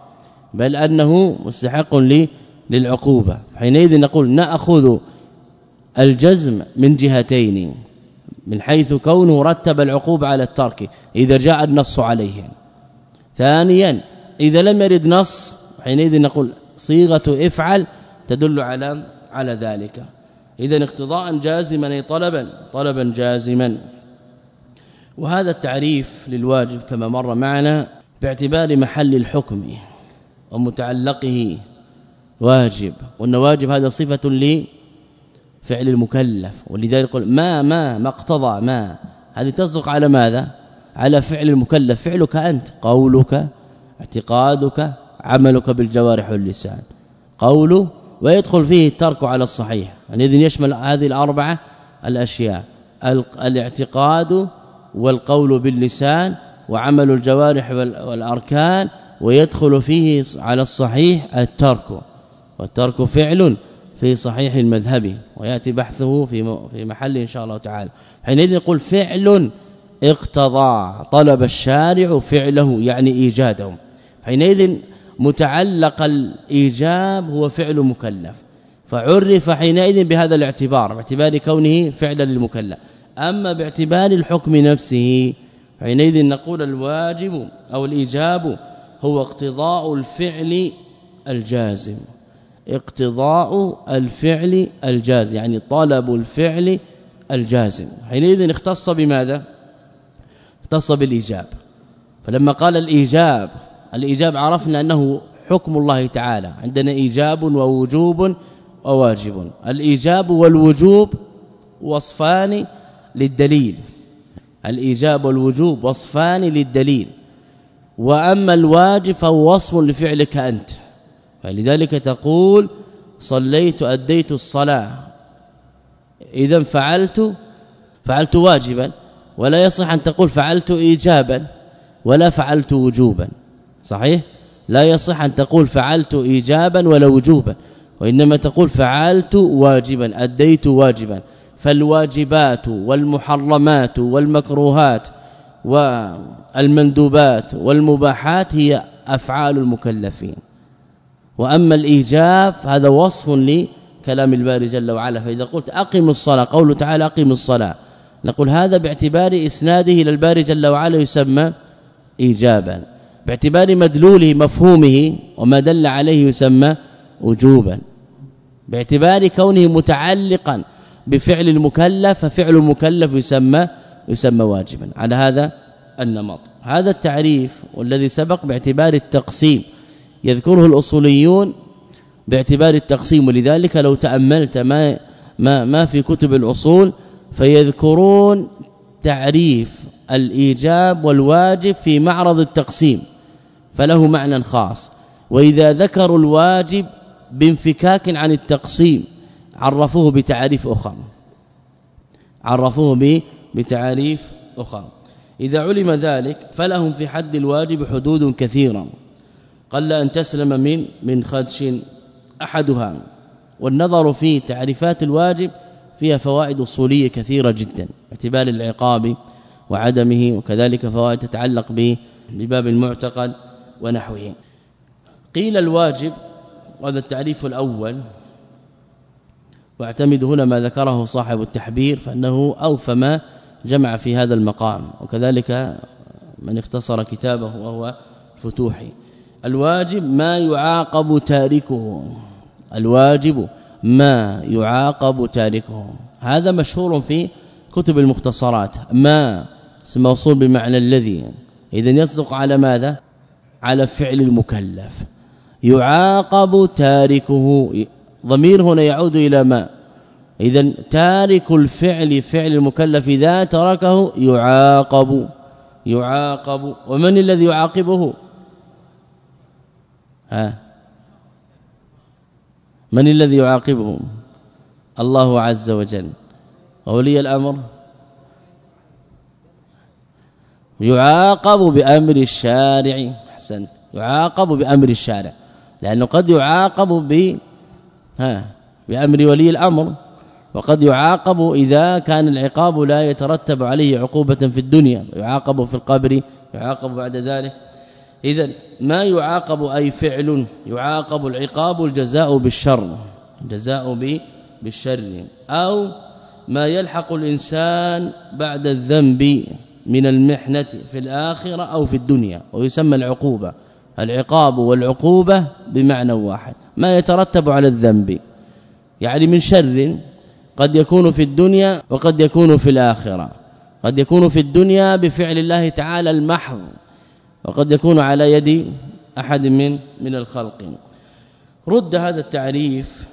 بل أنه مستحق للعقوبة. حينئذ نقول نأخذ الجزم من جهتين من حيث كونه رتب العقوبة على الترك إذا جاء النص عليه. ثانيا إذا لم يرد نص حينئذ نقول صيغة افعل تدل على على ذلك. إذا اقتضاء جازما أي طلبا طلبا جازما. وهذا التعريف للواجب كما مر معنا باعتبار محل الحكم ومتعلقه واجب وأن واجب هذا صفة لفعل المكلف. ولذلك يقول ما ما ما اقتضى ما. هذه تصدق على ماذا؟ على فعل المكلف. فعلك أنت قولك اعتقادك عملك بالجوارح واللسان. قول ويدخل فيه الترك على الصحيح. يعني إذن يشمل هذه الأربعة الأشياء. الاعتقاد والقول باللسان وعمل الجوارح والأركان ويدخل فيه على الصحيح الترك. والترك فعل في صحيح المذهب. ويأتي بحثه في في محل إن شاء الله تعالى. حينئذ يقول فعل اقتضى. طلب الشارع فعله يعني ايجاده حينئذ متعلق الإيجاب هو فعل مكلف. فعرف حينئذ بهذا الاعتبار باعتبار كونه فعلا للمكلف. أما باعتبار الحكم نفسه حينئذ نقول الواجب أو الإيجاب هو اقتضاء الفعل الجازم. اقتضاء الفعل الجازم يعني طلب الفعل الجازم. حينئذ اختص بماذا؟ اختص بالإيجاب. فلما قال الإيجاب الإيجاب عرفنا أنه حكم الله تعالى. عندنا إيجاب ووجوب وواجب. الإيجاب والوجوب وصفان للدليل. الإيجاب والوجوب وصفان للدليل. وأما الواجب فهو وصف لفعلك أنت. فلذلك تقول صليت أديت الصلاة. إذا فعلت فعلت واجبا. ولا يصح أن تقول فعلت ايجابا ولا فعلت وجوبا. صحيح؟ لا يصح أن تقول فعلت ايجابا ولا وجوبا وإنما تقول فعلت واجبا أديت واجبا. فالواجبات والمحرمات والمكروهات والمندوبات والمباحات هي أفعال المكلفين. وأما الإيجاب هذا وصف لكلام الباري جل وعلا. فإذا قلت أقم الصلاة قوله تعالى أقم الصلاة نقول هذا باعتبار إسناده إلى الباري جل وعلا يسمى ايجابا. باعتبار مدلوله مفهومه وما دل عليه يسمى وجوبا. باعتبار كونه متعلقا بفعل المكلف ففعل المكلف يسمى يسمى واجبا. على هذا النمط. هذا التعريف والذي سبق باعتبار التقسيم يذكره الأصوليون باعتبار التقسيم. ولذلك لو تأملت ما ما ما في كتب الأصول فيذكرون تعريف الإيجاب والواجب في معرض التقسيم. فله معنى خاص. وإذا ذكروا الواجب بانفكاك عن التقسيم عرفوه بتعريف أخر. عرفوه بتعريف أخرى إذا علم ذلك فلهم في حد الواجب حدود كثيرة. قل أن تسلم من من خدش أحدها. والنظر في تعريفات الواجب فيها فوائد أصولية كثيرة جدا اعتبار العقاب وعدمه وكذلك فوائد تتعلق بباب المعتقد ونحوه. قيل الواجب وهذا التعريف الأول واعتمد هنا ما ذكره صاحب التحبير فإنه أوفى ما جمع في هذا المقام وكذلك من اختصر كتابه وهو فتوحي. الواجب ما يعاقب تاركه الواجب ما يعاقب تاركه. هذا مشهور في كتب المختصرات ما اسم موصول بمعنى الذي. اذا يصدق على ماذا؟ على فعل المكلف. يعاقب تاركه. ضمير هنا يعود إلى ما؟ اذا تارك الفعل فعل المكلف إذا تركه يعاقب. يعاقب. ومن الذي يعاقبه؟ ها؟ من الذي يعاقبه؟ الله عز وجل. أولي الأمر؟ يعاقب بأمر الشارع. أحسنت. يعاقب بأمر الشارع. لأنه قد يعاقب ب ها بأمر ولي الأمر. وقد يعاقب إذا كان العقاب لا يترتب عليه عقوبة في الدنيا. يعاقب في القبر يعاقب بعد ذلك. اذا ما يعاقب أي فعل؟ يعاقب العقاب الجزاء بالشر. جزاء بالشر. أو ما يلحق الإنسان بعد الذنب. من المحنة في الآخرة أو في الدنيا ويسمى العقوبة. العقاب والعقوبة بمعنى واحد. ما يترتب على الذنب. يعني من شر قد يكون في الدنيا وقد يكون في الآخرة. قد يكون في الدنيا بفعل الله تعالى المحض وقد يكون على يد أحد من من الخلق. رد هذا التعريف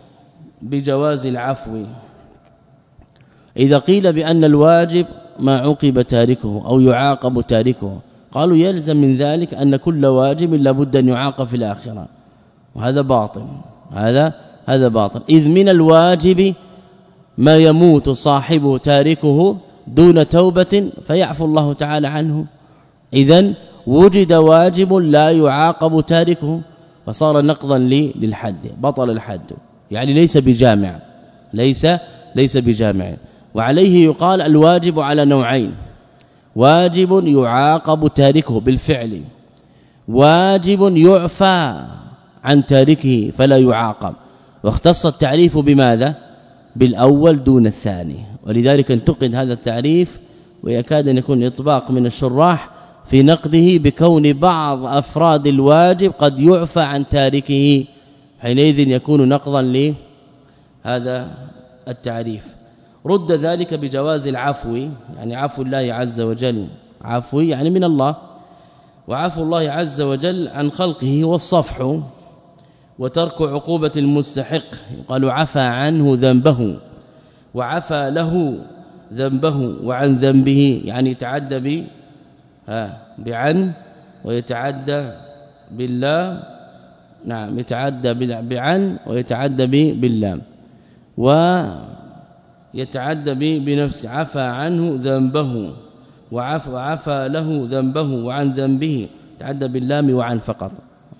بجواز العفو. إذا قيل بأن الواجب ما عوقب تاركه أو يعاقب تاركه. قالوا يلزم من ذلك أن كل واجب لابد أن يعاقب في الآخرة. وهذا باطل. هذا هذا باطل. إذ من الواجب ما يموت صاحبه تاركه دون توبة فيعفو الله تعالى عنه. اذا وجد واجب لا يعاقب تاركه. فصار نقضا للحد. بطل الحد. يعني ليس بجامع. ليس ليس بجامع. وعليه يقال الواجب على نوعين. واجب يعاقب تاركه بالفعل. واجب يعفى عن تاركه فلا يعاقب. واختص التعريف بماذا؟ بالأول دون الثاني. ولذلك انتقد هذا التعريف ويكاد أن يكون إطباق من الشراح في نقده بكون بعض أفراد الواجب قد يعفى عن تاركه. حينئذ يكون نقضا لهذا التعريف. رد ذلك بجواز العفو يعني عفو الله عز وجل. عفو يعني من الله. وعفو الله عز وجل عن خلقه والصفح وترك عقوبة المستحق. قالوا عفى عنه ذنبه وعفى له ذنبه وعن ذنبه. يعني يتعدى ب بعن ويتعدى بالله نعم يتعدى بعن ويتعدى بالله ويتعدى بنفسه. عفى عنه ذنبه وعفى عفى له ذنبه وعن ذنبه. تعدى باللام وعن فقط.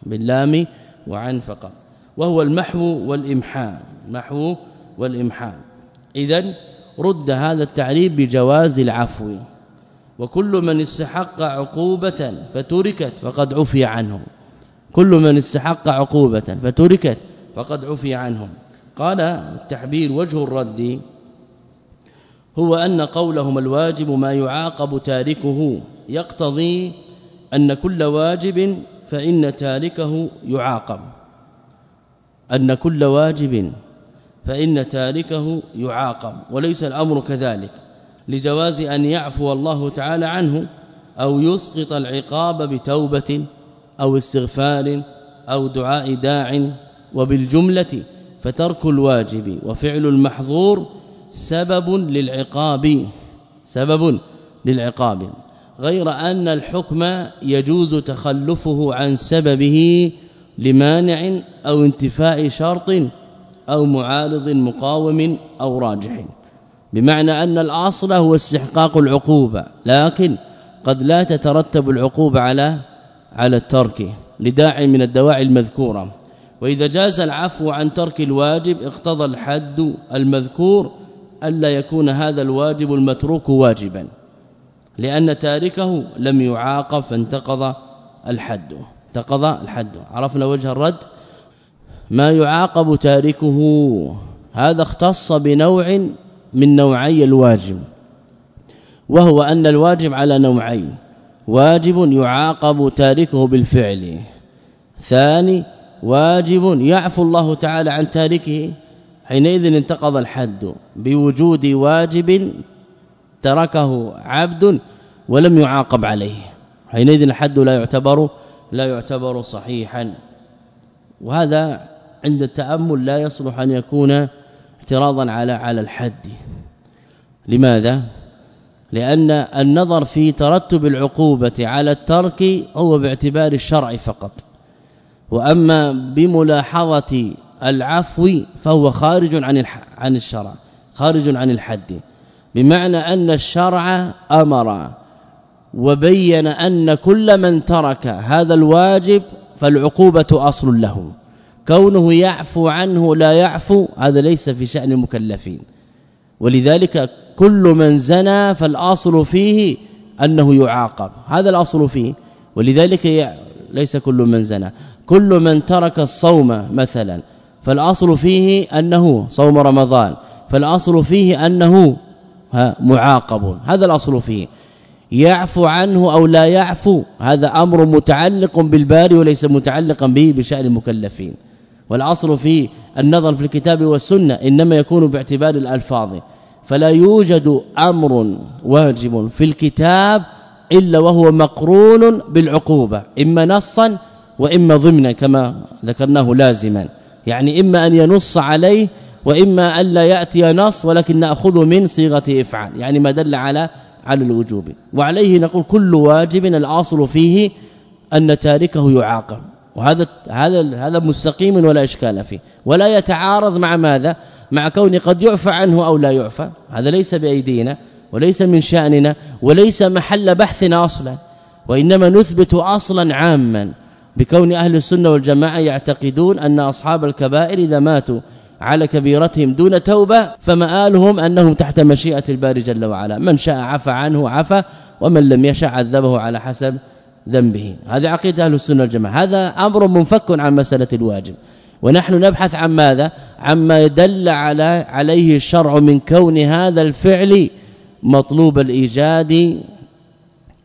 باللام وعن فقط. وهو المحو والإمحاء. محو والإمحاء. اذا رد هذا التعريب بجواز العفو. وكل من استحق عقوبة فتركت فقد عفي عنه. كل من استحق عقوبة فتركت فقد عفي عنهم قال التحبير وجه الرد هو أن قولهم الواجب ما يعاقب تاركه. يقتضي أن كل واجب فإن تاركه يعاقب. أن كل واجب فإن تاركه يعاقب. وليس الأمر كذلك. لجواز أن يعفو الله تعالى عنه أو يسقط العقاب بتوبة أو استغفار أو دعاء داع. وبالجملة فترك الواجب وفعل المحظور سبب للعقاب سبب للعقاب. غير أن الحكم يجوز تخلفه عن سببه لمانع أو انتفاء شرط أو معارض مقاوم أو راجح. بمعنى أن الأصل هو استحقاق العقوبة لكن قد لا تترتب العقوبة على على الترك لداعي من الدواعي المذكورة. وإذا جاز العفو عن ترك الواجب اقتضى الحد المذكور ألا يكون هذا الواجب المتروك واجبا لأن تاركه لم يعاقب فانتقض الحد انتقض الحد. عرفنا وجه الرد؟ ما يعاقب تاركه. هذا اختص بنوع من نوعي الواجب وهو أن الواجب على نوعين واجب يعاقب تاركه بالفعل ثاني واجب يعفو الله تعالى عن تاركه. حينئذ انتقض الحد بوجود واجب تركه عبد ولم يعاقب عليه. حينئذ الحد لا يعتبر لا يعتبر صحيحا. وهذا عند التأمل لا يصلح أن يكون اعتراضا على على الحد. لماذا؟ لأن النظر في ترتب العقوبة على الترك هو باعتبار الشرع فقط. وأما بملاحظة العفو فهو خارج عن عن الشرع خارج عن الحد. بمعنى أن الشرع أمر وبين أن كل من ترك هذا الواجب فالعقوبة أصل له. كونه يعفو عنه لا يعفو هذا ليس في شأن المكلفين. ولذلك كل من زنى فالأصل فيه أنه يعاقب هذا الأصل فيه. ولذلك ليس كل من زنى. كل من ترك الصوم مثلا فالأصل فيه أنه صوم رمضان فالأصل فيه أنه معاقب. هذا الأصل فيه. يعفو عنه أو لا يعفو هذا أمر متعلق بالباري وليس متعلقا به بشأن المكلفين. والأصل في النظر في الكتاب والسنة إنما يكون باعتبار الألفاظ. فلا يوجد أمر واجب في الكتاب إلا وهو مقرون بالعقوبة إما نصا وإما ضمنا كما ذكرناه لازما. يعني إما أن ينص عليه وإما أن لا يأتي نص ولكن نأخذ من صيغة افعل يعني ما دل على على الوجوب. وعليه نقول كل واجب الاصل فيه أن تاركه يعاقب. وهذا هذا هذا مستقيم ولا إشكال فيه. ولا يتعارض مع ماذا؟ مع كون قد يعفى عنه أو لا يعفى. هذا ليس بأيدينا وليس من شأننا وليس محل بحثنا أصلا وإنما نثبت أصلا عاما. بكون أهل السنة والجماعة يعتقدون أن أصحاب الكبائر إذا ماتوا على كبيرتهم دون توبة فمآلهم أنهم تحت مشيئة الباري جل وعلا. من شاء عفى عنه عفى ومن لم يشاء عذبه على حسب ذنبه. هذه عقيدة أهل السنة والجماعة. هذا أمر منفك عن مسألة الواجب. ونحن نبحث عن ماذا؟ عما يدل على عليه الشرع من كون هذا الفعل مطلوب الإيجاد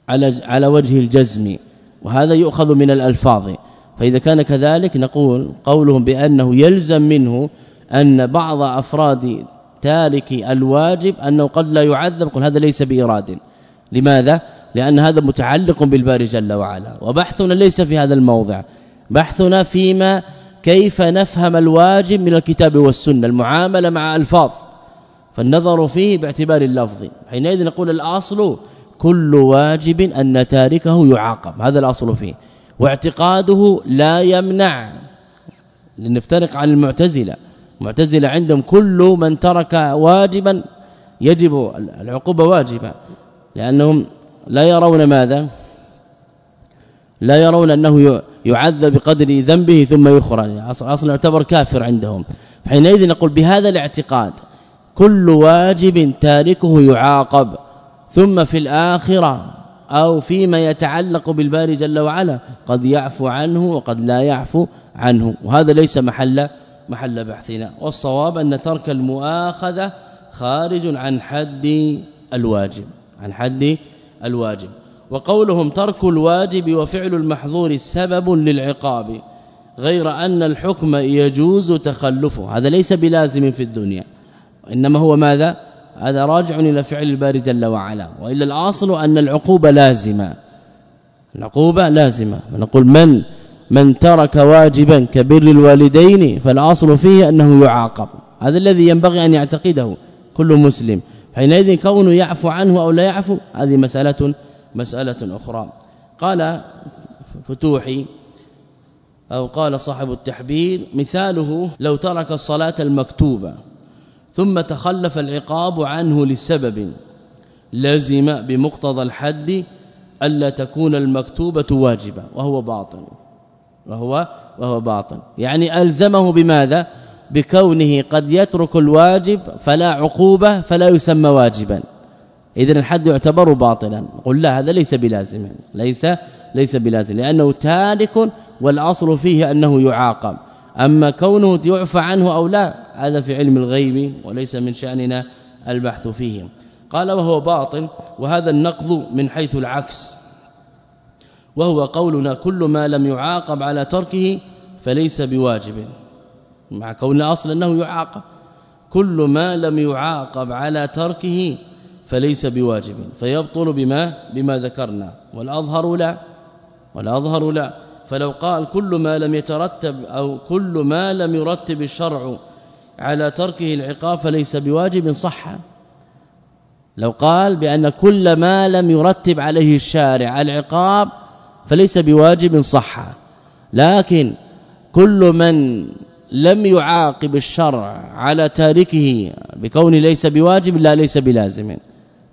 على على وجه الجزم. وهذا يؤخذ من الألفاظ. فإذا كان كذلك نقول قولهم بأنه يلزم منه أن بعض أفراد تارك الواجب أنه قد لا يعذب قل هذا ليس بإراد. لماذا؟ لأن هذا متعلق بالباري جل وعلا. وبحثنا ليس في هذا الموضع. بحثنا فيما كيف نفهم الواجب من الكتاب والسنة المعاملة مع ألفاظ. فالنظر فيه باعتبار اللفظ. حينئذ نقول الأصل كل واجب أن تاركه يعاقب هذا الأصل فيه. واعتقاده لا يمنع. لنفترق عن المعتزلة. المعتزلة عندهم كل من ترك واجبا يجب العقوبة واجبة لأنهم لا يرون ماذا؟ لا يرون أنه يعذب بقدر ذنبه ثم يخرج. أصلا يعتبر كافر عندهم. حينئذ نقول بهذا الاعتقاد كل واجب تاركه يعاقب. ثم في الآخرة أو فيما يتعلق بالباري جل وعلا قد يعفو عنه وقد لا يعفو عنه. وهذا ليس محل محل بحثنا. والصواب أن ترك المؤاخذة خارج عن حد الواجب عن حد الواجب. وقولهم ترك الواجب وفعل المحظور سبب للعقاب غير أن الحكم يجوز تخلفه. هذا ليس بلازم في الدنيا إنما هو ماذا؟ هذا راجع إلى فعل الباري جل وعلا. وإلا الأصل أن العقوبة لازمة. العقوبة لازمة. نقول من من ترك واجبا كبر الوالدين فالأصل فيه أنه يعاقب. هذا الذي ينبغي أن يعتقده كل مسلم. حينئذ كونه يعفو عنه أو لا يعفو هذه مسألة مسألة أخرى. قال فتوحي أو قال صاحب التحبير مثاله لو ترك الصلاة المكتوبة. ثم تخلف العقاب عنه لسبب لزم بمقتضى الحد ألا تكون المكتوبة واجبة وهو باطن وهو وهو باطن. يعني ألزمه بماذا؟ بكونه قد يترك الواجب فلا عقوبة فلا يسمى واجبا. اذا الحد يعتبر باطلا. قل لا هذا ليس بلازم ليس ليس بلازم لأنه تارك والأصل فيه أنه يعاقب. أما كونه يعفى عنه أو لا هذا في علم الغيب وليس من شأننا البحث فيه. قال وهو باطل وهذا النقض من حيث العكس. وهو قولنا كل ما لم يعاقب على تركه فليس بواجب. مع كون اصل أنه يعاقب. كل ما لم يعاقب على تركه فليس بواجب. فيبطل بما بما ذكرنا. والأظهر لا والأظهر لا. فلو قال كل ما لم يترتب أو كل ما لم يرتب الشرع على تركه العقاب فليس بواجب صح لو قال بأن كل ما لم يرتب عليه الشارع العقاب فليس بواجب صح لكن كل من لم يعاقب الشرع على تاركه بكونه ليس بواجب لا ليس بلازم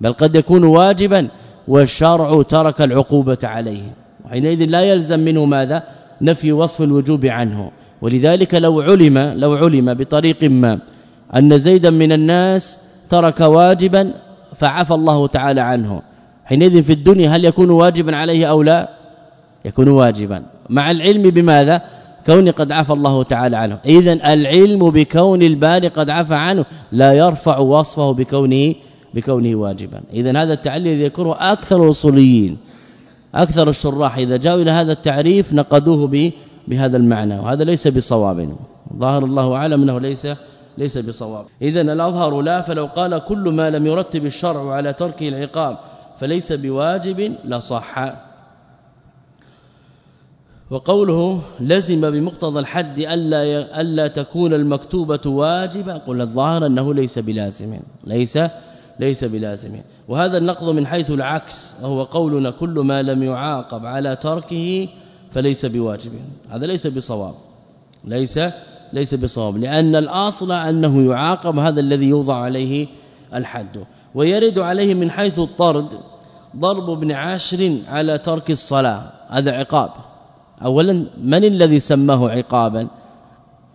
بل قد يكون واجبا والشرع ترك العقوبة عليه. حينئذ لا يلزم منه ماذا؟ نفي وصف الوجوب عنه. ولذلك لو علم لو علم بطريق ما أن زيدا من الناس ترك واجبا فعفى الله تعالى عنه. حينئذ في الدنيا هل يكون واجبا عليه أو لا؟ يكون واجبا. مع العلم بماذا؟ كون قد عفى الله تعالى عنه. اذا العلم بكون الباري قد عفى عنه لا يرفع وصفه بكونه بكونه واجبا. اذا هذا التعليل يذكره أكثر الاصوليين أكثر الشراح. إذا جاءوا إلى هذا التعريف نقدوه به بهذا المعنى وهذا ليس بصواب. ظاهر الله أعلم أنه ليس ليس بصواب. اذا الأظهر لا فلو قال كل ما لم يرتب الشرع على ترك العقاب فليس بواجب لصح وقوله لزم بمقتضى الحد ألا ألا تكون المكتوبة واجبة قل الظاهر أنه ليس بلازم ليس ليس بلازم. وهذا النقض من حيث العكس وهو قولنا كل ما لم يعاقب على تركه فليس بواجب. هذا ليس بصواب. ليس ليس بصواب. لأن الأصل أنه يعاقب هذا الذي يوضع عليه الحد. ويرد عليه من حيث الطرد ضرب ابن عاشر على ترك الصلاة. هذا عقاب. اولا من الذي سماه عقابا؟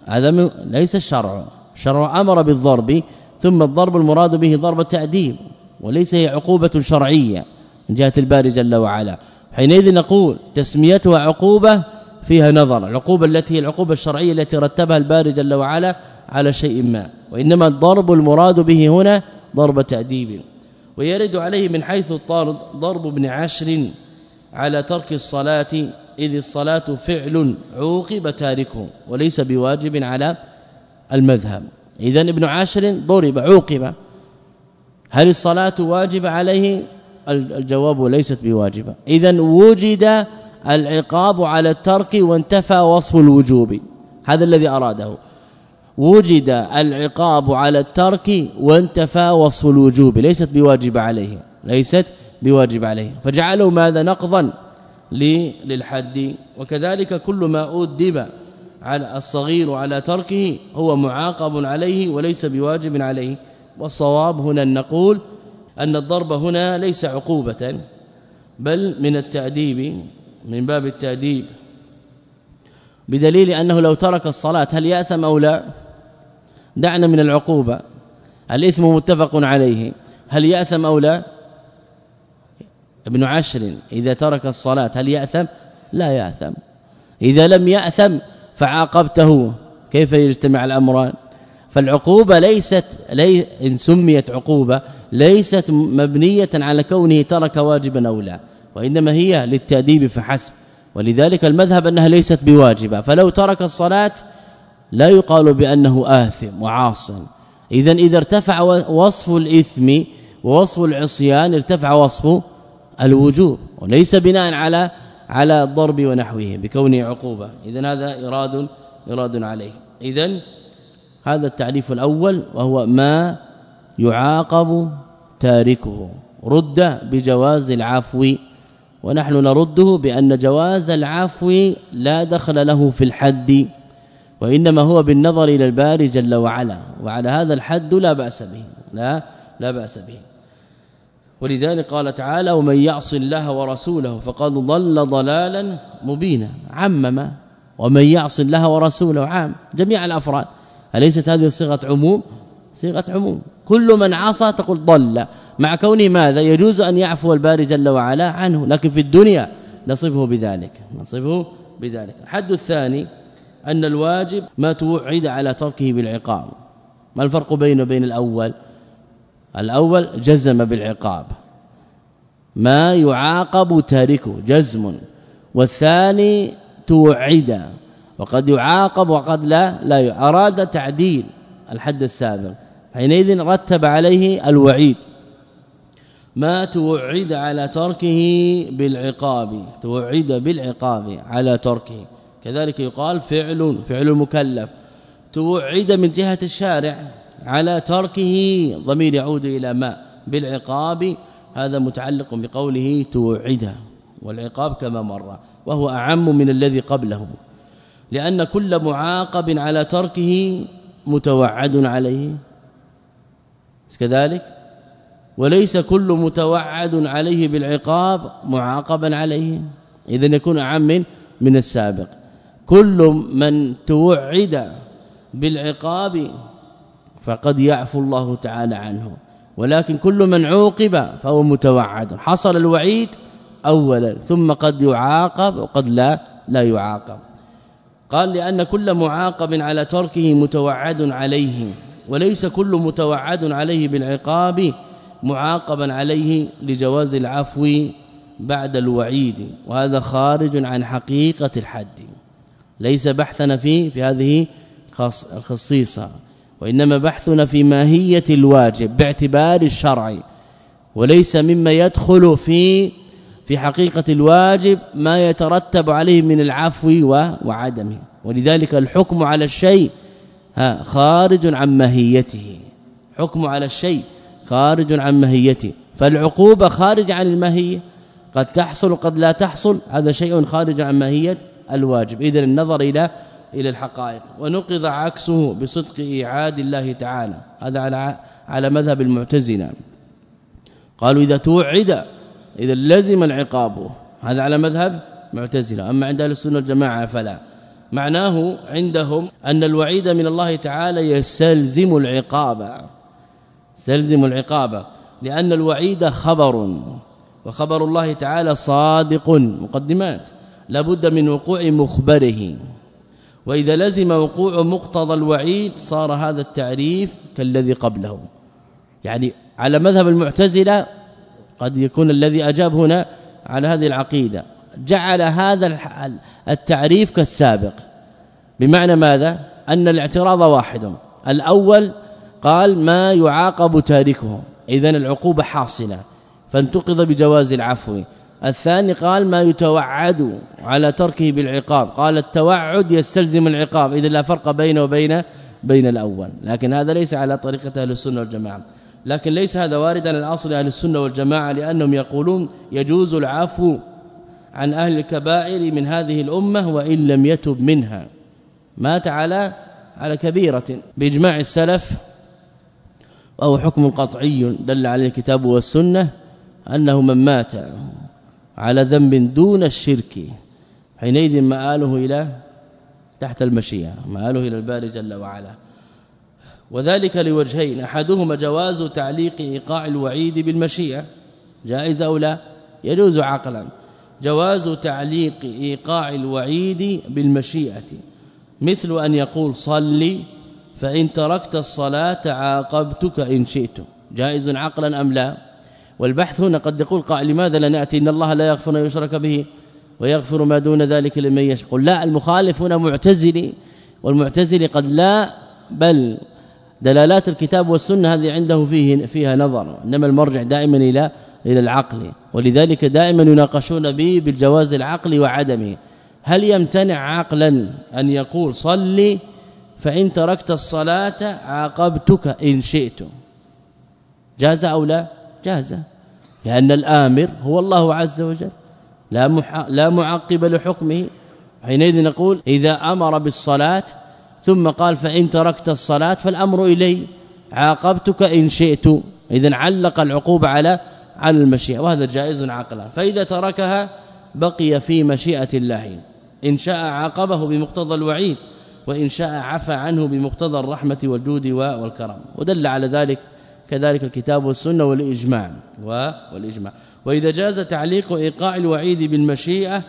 هذا ليس الشرع. الشرع أمر بالضرب ثم الضرب المراد به ضرب التأديب. وليس هي عقوبة شرعية من جهة الباري جل وعلا. حينئذ نقول تسميتها عقوبة فيها نظر العقوبة التي هي العقوبة الشرعية التي رتبها الباري جل وعلا على شيء ما وإنما الضرب المراد به هنا ضرب تأديب ويرد عليه من حيث الطرد ضرب ابن عشر على ترك الصلاة إذ الصلاة فعل عوقب تاركه وليس بواجب على المذهب. اذا ابن عاشر ضرب عوقب هل الصلاة واجبه عليه؟ الجواب ليست بواجبة. اذا وجد العقاب على الترك وانتفى وصف الوجوب. هذا الذي أراده. وجد العقاب على الترك وانتفى وصف الوجوب. ليست بواجب عليه. ليست بواجب عليه. فجعلوا ماذا؟ نقضا للحد. وكذلك كل ما أدب على الصغير على تركه هو معاقب عليه وليس بواجب عليه. والصواب هنا نقول أن الضرب هنا ليس عقوبة بل من التأديب من باب التأديب. بدليل أنه لو ترك الصلاة هل يأثم أو لا؟ دعنا من العقوبة. الإثم متفق عليه. هل يأثم أو لا؟ ابن عشر إذا ترك الصلاة هل يأثم؟ لا يأثم. إذا لم يأثم فعاقبته. كيف يجتمع الأمران؟ فالعقوبة ليست لي إن سميت عقوبة ليست مبنية على كونه ترك واجبا أو لا وإنما هي للتأديب فحسب ولذلك المذهب أنها ليست بواجبة. فلو ترك الصلاة لا يقال بأنه آثم وعاص اذا إذا ارتفع وصف الإثم ووصف العصيان ارتفع وصف الوجوب. وليس بناء على على الضرب ونحوه بكونه عقوبة. اذا هذا اراد اراد عليه. اذا هذا التعريف الأول وهو ما يعاقب تاركه. رد بجواز العفو. ونحن نرده بأن جواز العفو لا دخل له في الحد وإنما هو بالنظر إلى الباري جل وعلا. وعلى هذا الحد لا بأس به. لا لا بأس به. ولذلك قال تعالى ومن يعص الله ورسوله فقد ضل ضلالا مبينا عمم. ومن يعص الله ورسوله عام. جميع الأفراد. أليست هذه صيغة عموم؟ صيغة عموم. كل من عصى تقول ضل. مع كونه ماذا؟ يجوز أن يعفو الباري جل وعلا عنه لكن في الدنيا نصفه بذلك. نصفه بذلك. الحد الثاني أن الواجب ما توعد على تركه بالعقاب. ما الفرق بينه وبين الأول؟ الأول جزم بالعقاب. ما يعاقب تاركه جزم. والثاني توعد. وقد يعاقب وقد لا لا أراد تعديل الحد السابق حينئذ رتب عليه الوعيد. ما توعد على تركه بالعقاب توعد بالعقاب على تركه. كذلك يقال فعل فعل المكلف توعد من جهة الشارع على تركه ضمير يعود إلى ما؟ بالعقاب. هذا متعلق بقوله توعد والعقاب كما مر وهو أعم من الذي قبله. لأن كل معاقب على تركه متوعد عليه. كذلك؟ وليس كل متوعد عليه بالعقاب معاقبا عليه. اذا يكون أعم من السابق. كل من توعد بالعقاب فقد يعفو الله تعالى عنه. ولكن كل من عوقب فهو متوعد. حصل الوعيد اولا ثم قد يعاقب وقد لا لا يعاقب. قال لأن كل معاقب على تركه متوعد عليه وليس كل متوعد عليه بالعقاب معاقبا عليه لجواز العفو بعد الوعيد وهذا خارج عن حقيقة الحد. ليس بحثنا فيه في هذه الخصيصة وإنما بحثنا في ماهية الواجب باعتبار الشرع وليس مما يدخل في في حقيقة الواجب ما يترتب عليه من العفو وعدمه. ولذلك الحكم على الشيء خارج عن ماهيته. حكم على الشيء خارج عن ماهيته. فالعقوبة خارج عن الماهية. قد تحصل وقد لا تحصل هذا شيء خارج عن ماهية الواجب. اذا النظر إلى إلى الحقائق. ونقض عكسه بصدق إيعاد الله تعالى. هذا على على مذهب المعتزلة. قالوا إذا توعد إذا لزم العقاب هذا على مذهب معتزلة أما عند أهل السنة والجماعة فلا. معناه عندهم أن الوعيد من الله تعالى يستلزم العقاب يستلزم العقاب لأن الوعيد خبر وخبر الله تعالى صادق مقدمات لابد من وقوع مخبره. وإذا لزم وقوع مقتضى الوعيد صار هذا التعريف كالذي قبله. يعني على مذهب المعتزلة قد يكون الذي أجاب هنا على هذه العقيدة. جعل هذا التعريف كالسابق. بمعنى ماذا؟ أن الاعتراض واحد. الأول قال ما يعاقب تاركه اذا العقوبة حاصلة. فانتقض بجواز العفو. الثاني قال ما يتوعد على تركه بالعقاب. قال التوعد يستلزم العقاب. اذا لا فرق بينه وبين بين الأول. لكن هذا ليس على طريقة أهل السنة والجماعة. لكن ليس هذا واردا على الاصل أهل السنة والجماعة لأنهم يقولون يجوز العفو عن أهل الكبائر من هذه الأمة وإن لم يتب منها. مات على على كبيرة. بإجماع السلف وهو حكم قطعي دل عليه الكتاب والسنة أنه من مات على ذنب دون الشرك حينئذ مآله إلى تحت المشيئة مآله إلى الباري جل وعلا. وذلك لوجهين أحدهما جواز تعليق إيقاع الوعيد بالمشيئة جائز أو لا؟ يجوز عقلا. جواز تعليق إيقاع الوعيد بالمشيئة. مثل أن يقول صلي فإن تركت الصلاة عاقبتك إن شئت. جائز عقلا أم لا؟ والبحث هنا قد يقول قائل لماذا لا نأتي؟ إن الله لا يغفر أن يشرك به ويغفر ما دون ذلك لمن يشاء. لا المخالف هنا معتزلي والمعتزلي قد لا بل دلالات الكتاب والسنة هذه عنده فيه فيها نظر إنما المرجع دائما إلى إلى العقل ولذلك دائما يناقشون به بالجواز العقلي وعدمه. هل يمتنع عقلا أن يقول صلي فإن تركت الصلاة عاقبتك إن شئت؟ جاز أو لا؟ جاز لأن الآمر هو الله عز وجل لا لا معقب لحكمه. حينئذ نقول إذا أمر بالصلاة ثم قال فإن تركت الصلاة فالأمر إلي عاقبتك إن شئت. اذا علق العقوبة على على المشيئة وهذا جائز عقلا فإذا تركها بقي في مشيئة الله. إن شاء عاقبه بمقتضى الوعيد وإن شاء عفى عنه بمقتضى الرحمة والجود والكرم. ودل على ذلك كذلك الكتاب والسنة والإجماع. والإجماع. وإذا جاز تعليق إيقاع الوعيد بالمشيئة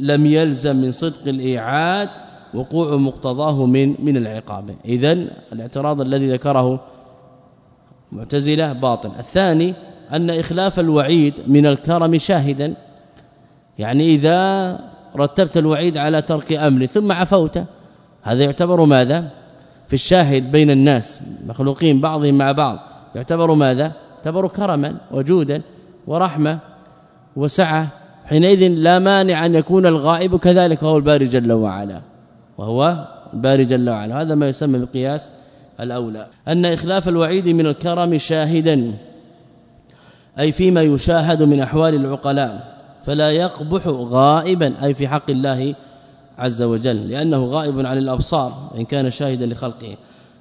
لم يلزم من صدق الإيعاد وقوع مقتضاه من من العقاب. اذا الاعتراض الذي ذكره معتزلة باطل. الثاني أن إخلاف الوعيد من الكرم شاهدا. يعني إذا رتبت الوعيد على ترك أمر ثم عفوت هذا يعتبر ماذا؟ في الشاهد بين الناس مخلوقين بعضهم مع بعض يعتبر ماذا؟ يعتبر كرما وجودا ورحمة وسعة. حينئذ لا مانع أن يكون الغائب كذلك وهو الباري جل وعلا. وهو الباري جل وعلا. هذا ما يسمى بالقياس الأولى. أن إخلاف الوعيد من الكرم شاهدا أي فيما يشاهد من أحوال العقلاء فلا يقبح غائبا أي في حق الله عز وجل لأنه غائب عن الأبصار إن كان شاهدا لخلقه.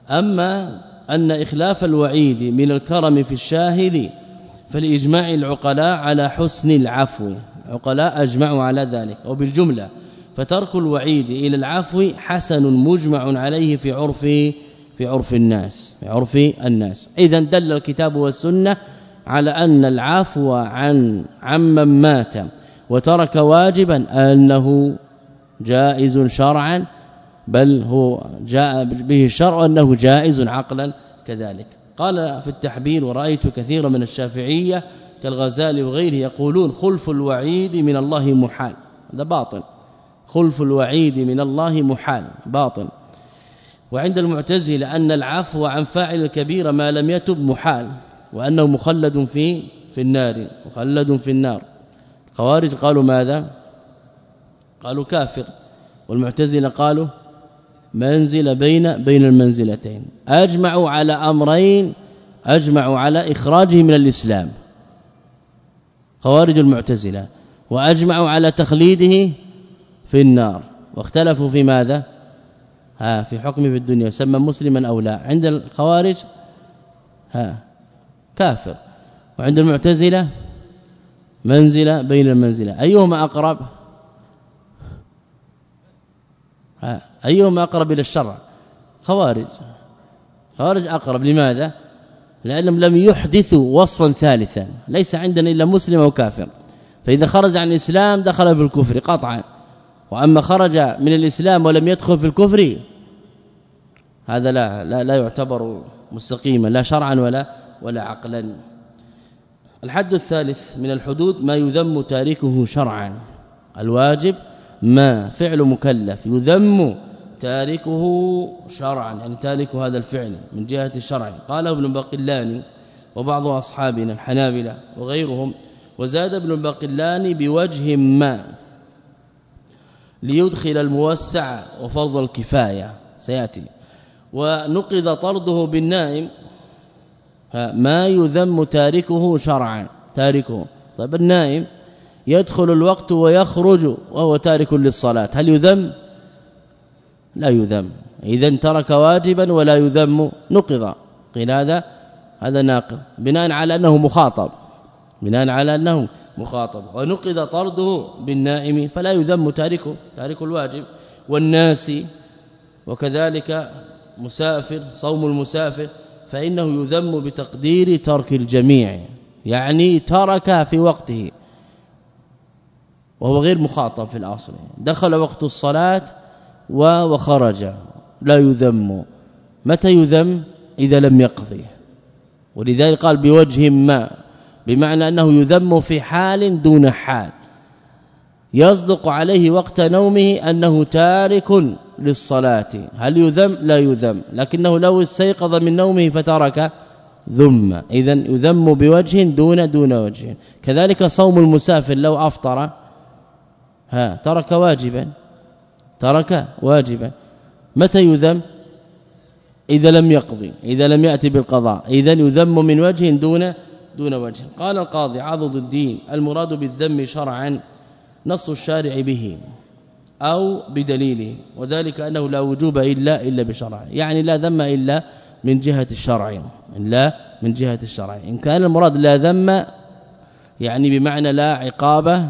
أما أن إخلاف الوعيد من الكرم في الشاهد فلإجماع العقلاء على حسن العفو. العقلاء أجمعوا على ذلك وبالجملة فترك الوعيد إلى العفو حسن مجمع عليه في عرف في عرف الناس في عرف الناس. اذا دل الكتاب والسنة على أن العفو عن عمن مات وترك واجبا أنه جائز شرعا بل هو جاء به الشرع أنه جائز عقلا كذلك. قال في التحبير ورأيت كثيرا من الشافعية كالغزالي وغيره يقولون خلف الوعيد من الله محال. هذا باطل. خلف الوعيد من الله محال باطل. وعند المعتزلة أن العفو عن فاعل الكبير ما لم يتب محال وأنه مخلد في في النار مخلد في النار. الخوارج قالوا ماذا؟ قالوا كافر. والمعتزلة قالوا منزل بين بين المنزلتين. أجمعوا على أمرين أجمعوا على اخراجه من الإسلام. خوارج المعتزلة. وأجمعوا على تخليده في النار. واختلفوا في ماذا؟ ها في حكمه في الدنيا. يسمى مسلما أو لا. عند الخوارج ها كافر. وعند المعتزلة منزلة بين المنزلة. أيهما أقرب؟ أيهما أقرب إلى الشرع؟ خوارج. خوارج أقرب. لماذا؟ لأنهم لم يحدثوا وصفا ثالثا. ليس عندنا إلا مسلم أو كافر. فإذا خرج عن الإسلام دخل في الكفر قطعا. وأما خرج من الإسلام ولم يدخل في الكفر هذا لا لا, لا يعتبر مستقيما لا شرعا ولا ولا عقلا. الحد الثالث من الحدود ما يذم تاركه شرعا. الواجب ما فعل مكلف يذم تاركه شرعا يعني تارك هذا الفعل من جهة الشرع. قال ابن بقلاني وبعض أصحابنا الحنابلة وغيرهم وزاد ابن بقلاني بوجه ما ليدخل الموسع وفضل الكفاية. سيأتي. ونقض طرده بالنائم. ما يذم تاركه شرعا. تاركه. طيب النائم يدخل الوقت ويخرج وهو تارك للصلاة. هل يذم؟ لا يذم. اذا ترك واجبا ولا يذم. نقض قيل هذا هذا ناقض. بناء على أنه مخاطب. بناء على أنه مخاطب. ونقض طرده بالنائم فلا يذم تاركه تارك الواجب. والناس وكذلك مسافر صوم المسافر فإنه يذم بتقدير ترك الجميع. يعني ترك في وقته. وهو غير مخاطب في الأصل. دخل وقت الصلاة وخرج. لا يذم. متى يذم؟ إذا لم يقضي. ولذلك قال بوجه ما. بمعنى أنه يذم في حال دون حال. يصدق عليه وقت نومه أنه تارك للصلاة. هل يذم؟ لا يذم. لكنه لو استيقظ من نومه فترك ذم. اذا يذم بوجه دون دون وجه. كذلك صوم المسافر لو أفطر ها ترك واجبا. ترك واجبا. متى يذم؟ إذا لم يقضي إذا لم يأتي بالقضاء. اذا يذم من وجه دون دون وجه. قال القاضي عضد الدين المراد بالذم شرعا نص الشارع به أو بدليله وذلك أنه لا وجوب إلا إلا بشرع. يعني لا ذم إلا من جهة الشرع. لا من جهة الشرع. إن كان المراد لا ذم يعني بمعنى لا عقابه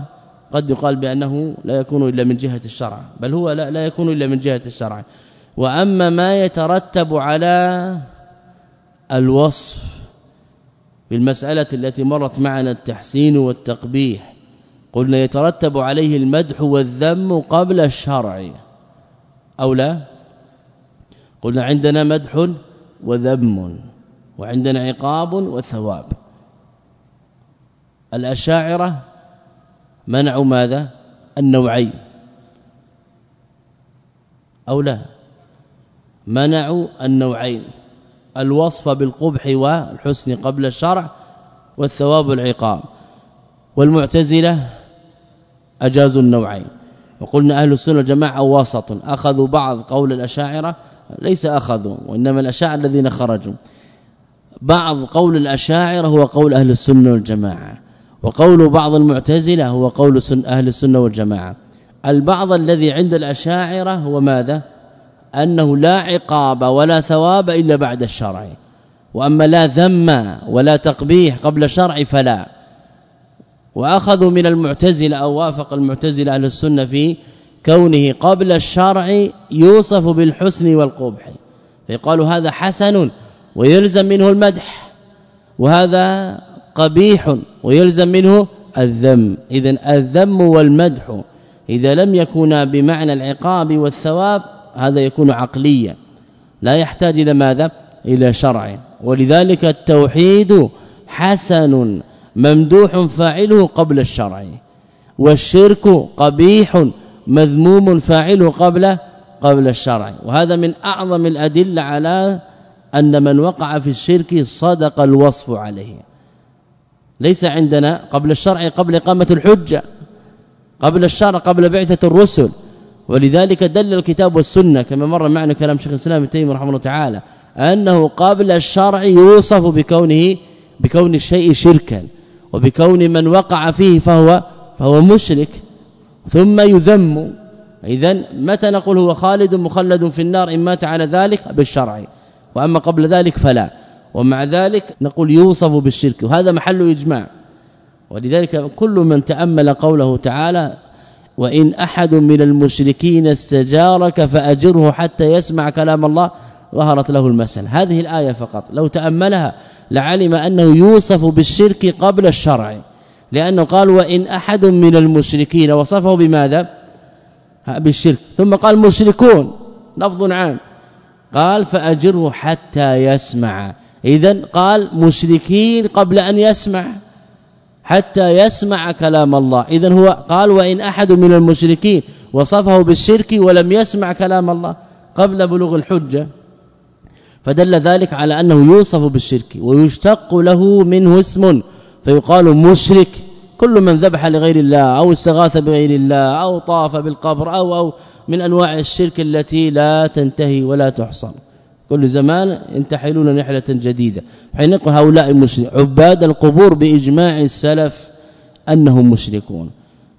قد يقال بأنه لا يكون إلا من جهة الشرع. بل هو لا, لا يكون إلا من جهة الشرع. وأما ما يترتب على الوصف بالمسألة التي مرت معنا التحسين والتقبيح. قلنا يترتب عليه المدح والذم قبل الشرع. أو لا؟ قلنا عندنا مدح وذم وعندنا عقاب وثواب. الأشاعرة منعوا ماذا؟ النوعين. أو لا؟ منعوا النوعين. الوصف بالقبح والحسن قبل الشرع والثواب والعقاب. والمعتزلة اجازوا النوعين. وقلنا أهل السنة والجماعة وسط. أخذوا بعض قول الأشاعرة ليس أخذوا وإنما الأشاعرة الذين خرجوا. بعض قول الأشاعرة هو قول أهل السنة والجماعة. وقول بعض المعتزلة هو قول أهل السنة والجماعة. البعض الذي عند الأشاعرة هو ماذا؟ أنه لا عقاب ولا ثواب إلا بعد الشرع. وأما لا ذم ولا تقبيح قبل الشرع فلا. وأخذوا من المعتزلة أو وافق المعتزلة أهل السنة في كونه قبل الشرع يوصف بالحسن والقبح. فيقال هذا حسن ويلزم منه المدح وهذا قبيح ويلزم منه الذم. اذا الذم والمدح إذا لم يكونا بمعنى العقاب والثواب هذا يكون عقليا لا يحتاج إلى ماذا؟ إلى شرع. ولذلك التوحيد حسن ممدوح فاعله قبل الشرع والشرك قبيح مذموم فاعله قبل قبل الشرع. وهذا من أعظم الأدلة على أن من وقع في الشرك صدق الوصف عليه. ليس عندنا قبل الشرع قبل إقامة الحجة قبل الشرع قبل بعثة الرسل. ولذلك دل الكتاب والسنة كما مر معنا كلام شيخ الإسلام ابن تيمية رحمه الله تعالى أنه قبل الشرع يوصف بكونه بكون الشيء شركا وبكون من وقع فيه فهو فهو مشرك ثم يذم. اذا متى نقول هو خالد مخلد في النار إن مات على ذلك؟ بالشرع. وأما قبل ذلك فلا. ومع ذلك نقول يوصف بالشرك. وهذا محل إجماع. ولذلك كل من تأمل قوله تعالى وإن أحد من المشركين استجارك فأجره حتى يسمع كلام الله ظهرت له المسألة. هذه الآية فقط. لو تأملها لعلم أنه يوصف بالشرك قبل الشرع. لأنه قال وإن أحد من المشركين وصفه بماذا؟ بالشرك. ثم قال مشركون لفظ عام. قال فأجره حتى يسمع. اذا قال مشركين قبل أن يسمع. حتى يسمع كلام الله. اذا هو قال وإن أحد من المشركين وصفه بالشرك ولم يسمع كلام الله قبل بلوغ الحجة فدل ذلك على أنه يوصف بالشرك ويشتق له منه اسم فيقال مشرك. كل من ذبح لغير الله أو استغاث بغير الله أو طاف بالقبر أو أو من أنواع الشرك التي لا تنتهي ولا تحصر كل زمان ينتحلون نحلة جديدة. حين هؤلاء المشركين عباد القبور بإجماع السلف أنهم مشركون.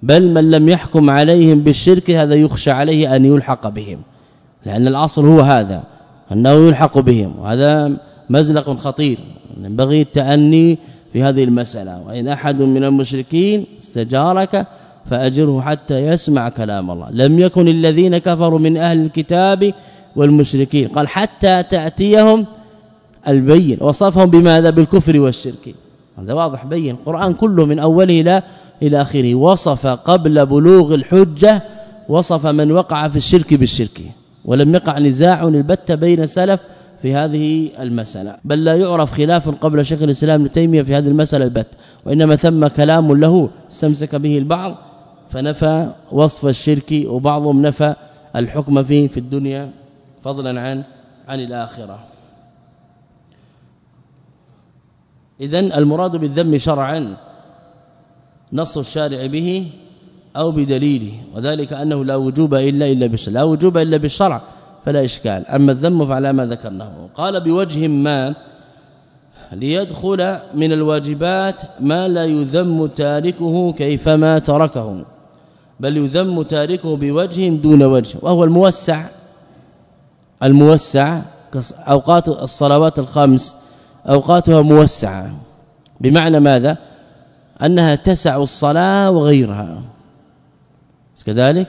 بل من لم يحكم عليهم بالشرك هذا يخشى عليه أن يلحق بهم. لأن الأصل هو هذا أنه يلحق بهم. وهذا مزلق خطير. ينبغي التأني في هذه المسألة. وإن أحد من المشركين استجارك فأجره حتى يسمع كلام الله. لم يكن الذين كفروا من أهل الكتاب والمشركين. قال حتى تأتيهم البين. وصفهم بماذا؟ بالكفر والشرك. هذا واضح بين. القرآن كله من أوله إلى إلى آخره. وصف قبل بلوغ الحجة وصف من وقع في الشرك بالشرك. ولم يقع نزاع البت بين سلف في هذه المسألة. بل لا يعرف خلاف قبل شيخ الإسلام ابن تيمية في هذه المسألة البت. وإنما ثم كلام له استمسك به البعض فنفى وصف الشرك وبعضهم نفى الحكم فيه في الدنيا فضلا عن عن الآخرة. اذا المراد بالذم شرعا نص الشارع به أو بدليله وذلك أنه لا وجوب إلا إلا بالشرع. لا وجوب إلا بالشرع فلا إشكال. أما الذم فعلى ما ذكرناه. قال بوجه ما ليدخل من الواجبات ما لا يذم تاركه كيفما تركه. بل يذم تاركه بوجه دون وجه وهو الموسع. الموسع أوقات الصلوات الخمس أوقاتها موسعة. بمعنى ماذا؟ أنها تسع الصلاة وغيرها. كذلك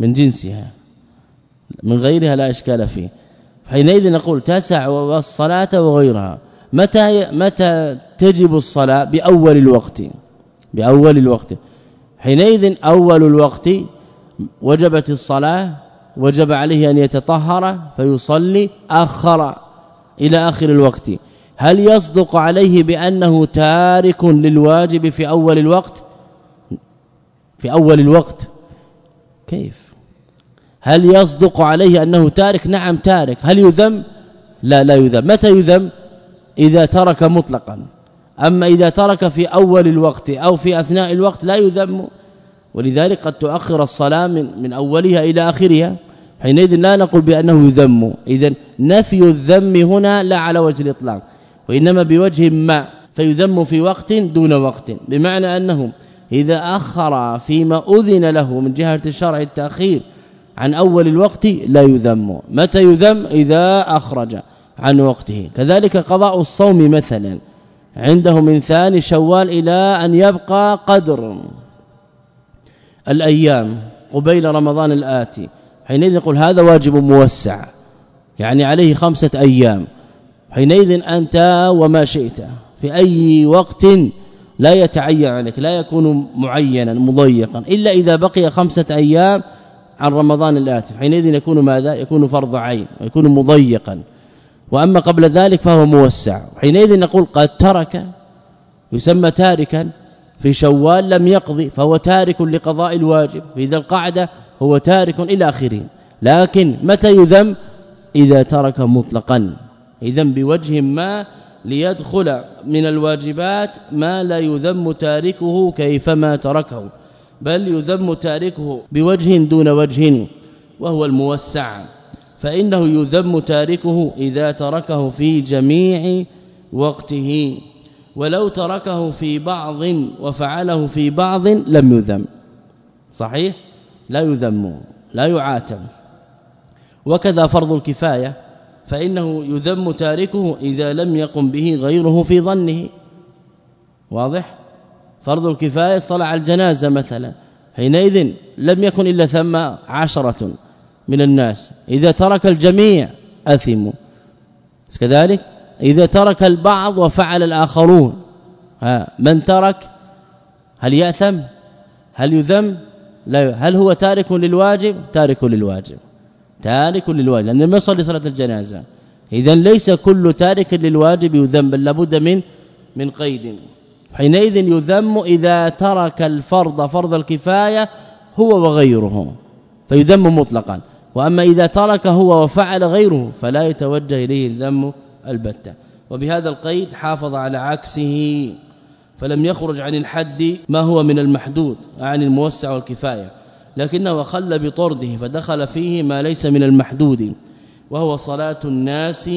من جنسها. من غيرها لا إشكال فيه. حينئذ نقول تسع الصلاة وغيرها. متى متى تجب الصلاة؟ بأول الوقت. بأول الوقت. حينئذ أول الوقت وجبت الصلاة وجب عليه أن يتطهر فيصلي آخر إلى آخر الوقت. هل يصدق عليه بأنه تارك للواجب في أول الوقت؟ في أول الوقت. كيف؟ هل يصدق عليه أنه تارك؟ نعم تارك. هل يذم؟ لا لا يذم. متى يذم؟ إذا ترك مطلقا. أما إذا ترك في أول الوقت أو في أثناء الوقت لا يذم. ولذلك قد تؤخر الصلاة من من أولها إلى آخرها حينئذ لا نقول بأنه يذم اذا نفي الذم هنا لا على وجه الإطلاق وإنما بوجه ما فيذم في وقت دون وقت. بمعنى أنه إذا أخر فيما أذن له من جهة الشرع التأخير عن أول الوقت لا يذم. متى يذم؟ إذا أخرج عن وقته. كذلك قضاء الصوم مثلا عنده من ثاني شوال إلى أن يبقى قدر. الأيام قبيل رمضان الآتي. حينئذ يقول هذا واجب موسع. يعني عليه خمسة أيام. حينئذ أنت وما شئت. في أي وقت لا يتعين عليك لا يكون معينا مضيقا. إلا إذا بقي خمسة أيام عن رمضان الآتي. حينئذ يكون ماذا؟ يكون فرض عين ويكون مضيقا. وأما قبل ذلك فهو موسع. حينئذ نقول قد ترك يسمى تاركا في شوال لم يقضي فهو تارك لقضاء الواجب. في ذا القعدة هو تارك إلى اخره لكن متى يذم؟ إذا ترك مطلقا. اذا بوجه ما ليدخل من الواجبات ما لا يذم تاركه كيفما تركه. بل يذم تاركه بوجه دون وجه وهو الموسع. فإنه يذم تاركه إذا تركه في جميع وقته. ولو تركه في بعض وفعله في بعض لم يذم. صحيح؟ لا يذم لا يعاتب. وكذا فرض الكفاية فإنه يذم تاركه إذا لم يقم به غيره في ظنه. واضح؟ فرض الكفاية صلاه على الجنازة مثلا حينئذ لم يكن إلا ثم عشرة من الناس. إذا ترك الجميع أثموا. كذلك إذا ترك البعض وفعل الآخرون من ترك؟ هل يأثم؟ هل يذم؟ لا هل هو تارك للواجب؟ تارك للواجب تارك للواجب لأنه ما يصلي صلاه الجنازة. اذا ليس كل تارك للواجب يذم بل لابد من من قيد. حينئذ يذم إذا ترك الفرض فرض الكفاية هو وغيره فيذم مطلقا. وأما إذا ترك هو وفعل غيره فلا يتوجه إليه الذم البتة. وبهذا القيد حافظ على عكسه فلم يخرج عن الحد ما هو من المحدود عن الموسع والكفاية لكنه خل بطرده فدخل فيه ما ليس من المحدود وهو صلاة الناس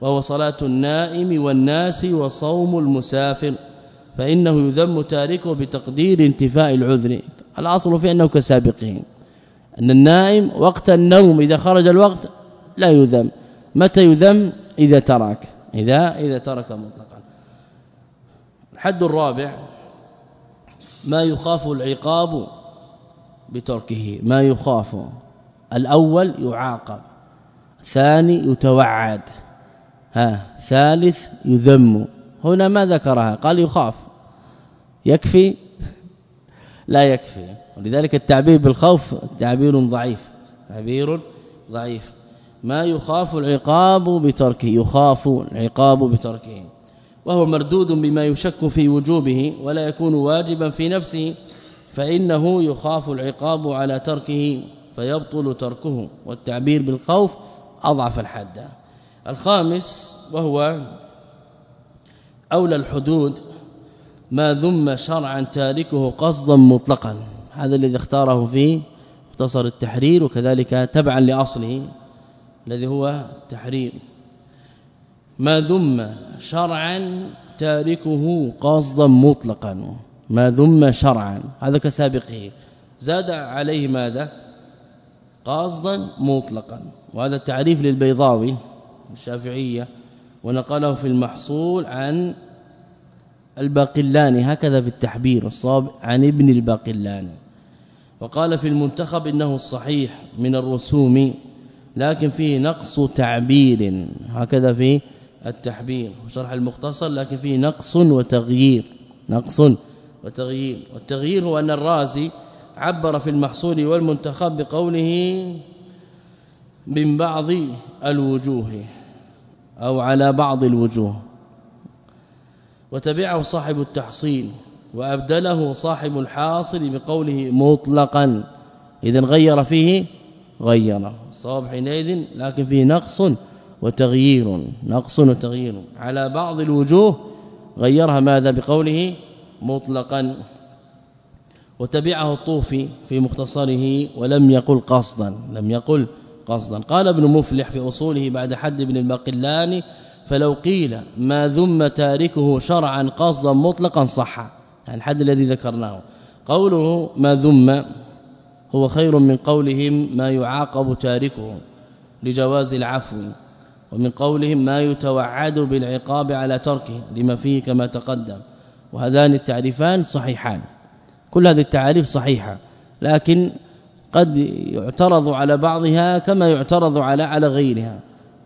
وهو صلاة النائم والناس وصوم المسافر فإنه يذم تاركه بتقدير انتفاء العذر. الأصل في أنه كسابقه أن النائم وقت النوم إذا خرج الوقت لا يذم. متى يذم؟ إذا ترك إذا إذا ترك مطلقا الحد الرابع ما يخاف العقاب بتركه ما يخاف. الأول يعاقب ثاني يتوعد. ها ثالث يذم. هنا ما ذكرها قال يخاف. يكفي؟ لا يكفي. ولذلك التعبير بالخوف تعبير ضعيف تعبير ضعيف. ما يخاف العقاب بتركه يخاف العقاب بتركه. وهو مردود بما يشك في وجوبه ولا يكون واجبا في نفسه فإنه يخاف العقاب على تركه فيبطل تركه. والتعبير بالخوف أضعف الحد. الخامس وهو أولى الحدود ما ذم شرعا تاركه قصدا مطلقا. هذا الذي اختاره في مختصر التحرير وكذلك تبعا لأصله. الذي هو التحرير ما ذم شرعا تاركه قصدا مطلقا. ما ذم شرعا هذا كسابقه. زاد عليه ماذا؟ قصدا مطلقا. وهذا التعريف للبيضاوي الشافعية ونقله في المحصول عن الباقلاني هكذا في التحبير الصاب عن ابن الباقلاني. وقال في المنتخب إنه الصحيح من الرسوم لكن فيه نقص تعبير هكذا في التحبير. وشرح المختصر لكن فيه نقص وتغيير. نقص وتغيير. والتغيير هو أن الرازي عبر في المحصول والمنتخب بقوله من بعض الوجوه أو على بعض الوجوه. وتبعه صاحب التحصيل وأبدله صاحب الحاصل بقوله مطلقا. اذا غير فيه غير صواب حينئذ لكن فيه نقص وتغيير نقص وتغيير. على بعض الوجوه غيرها ماذا بقوله؟ مطلقا. وتبعه الطوفي في مختصره ولم يقل قصدا لم يقل قصدا. قال ابن مفلح في أصوله بعد حد ابن الباقلاني فلو قيل ما ذم تاركه شرعا قصدا مطلقا صح. يعني الحد الذي ذكرناه. قوله ما ذم هو خير من قولهم ما يعاقب تاركه لجواز العفو ومن قولهم ما يتوعد بالعقاب على تركه لما فيه كما تقدم. وهذان التعريفان صحيحان كل هذه التعاريف صحيحة لكن قد يعترض على بعضها كما يعترض على على غيرها.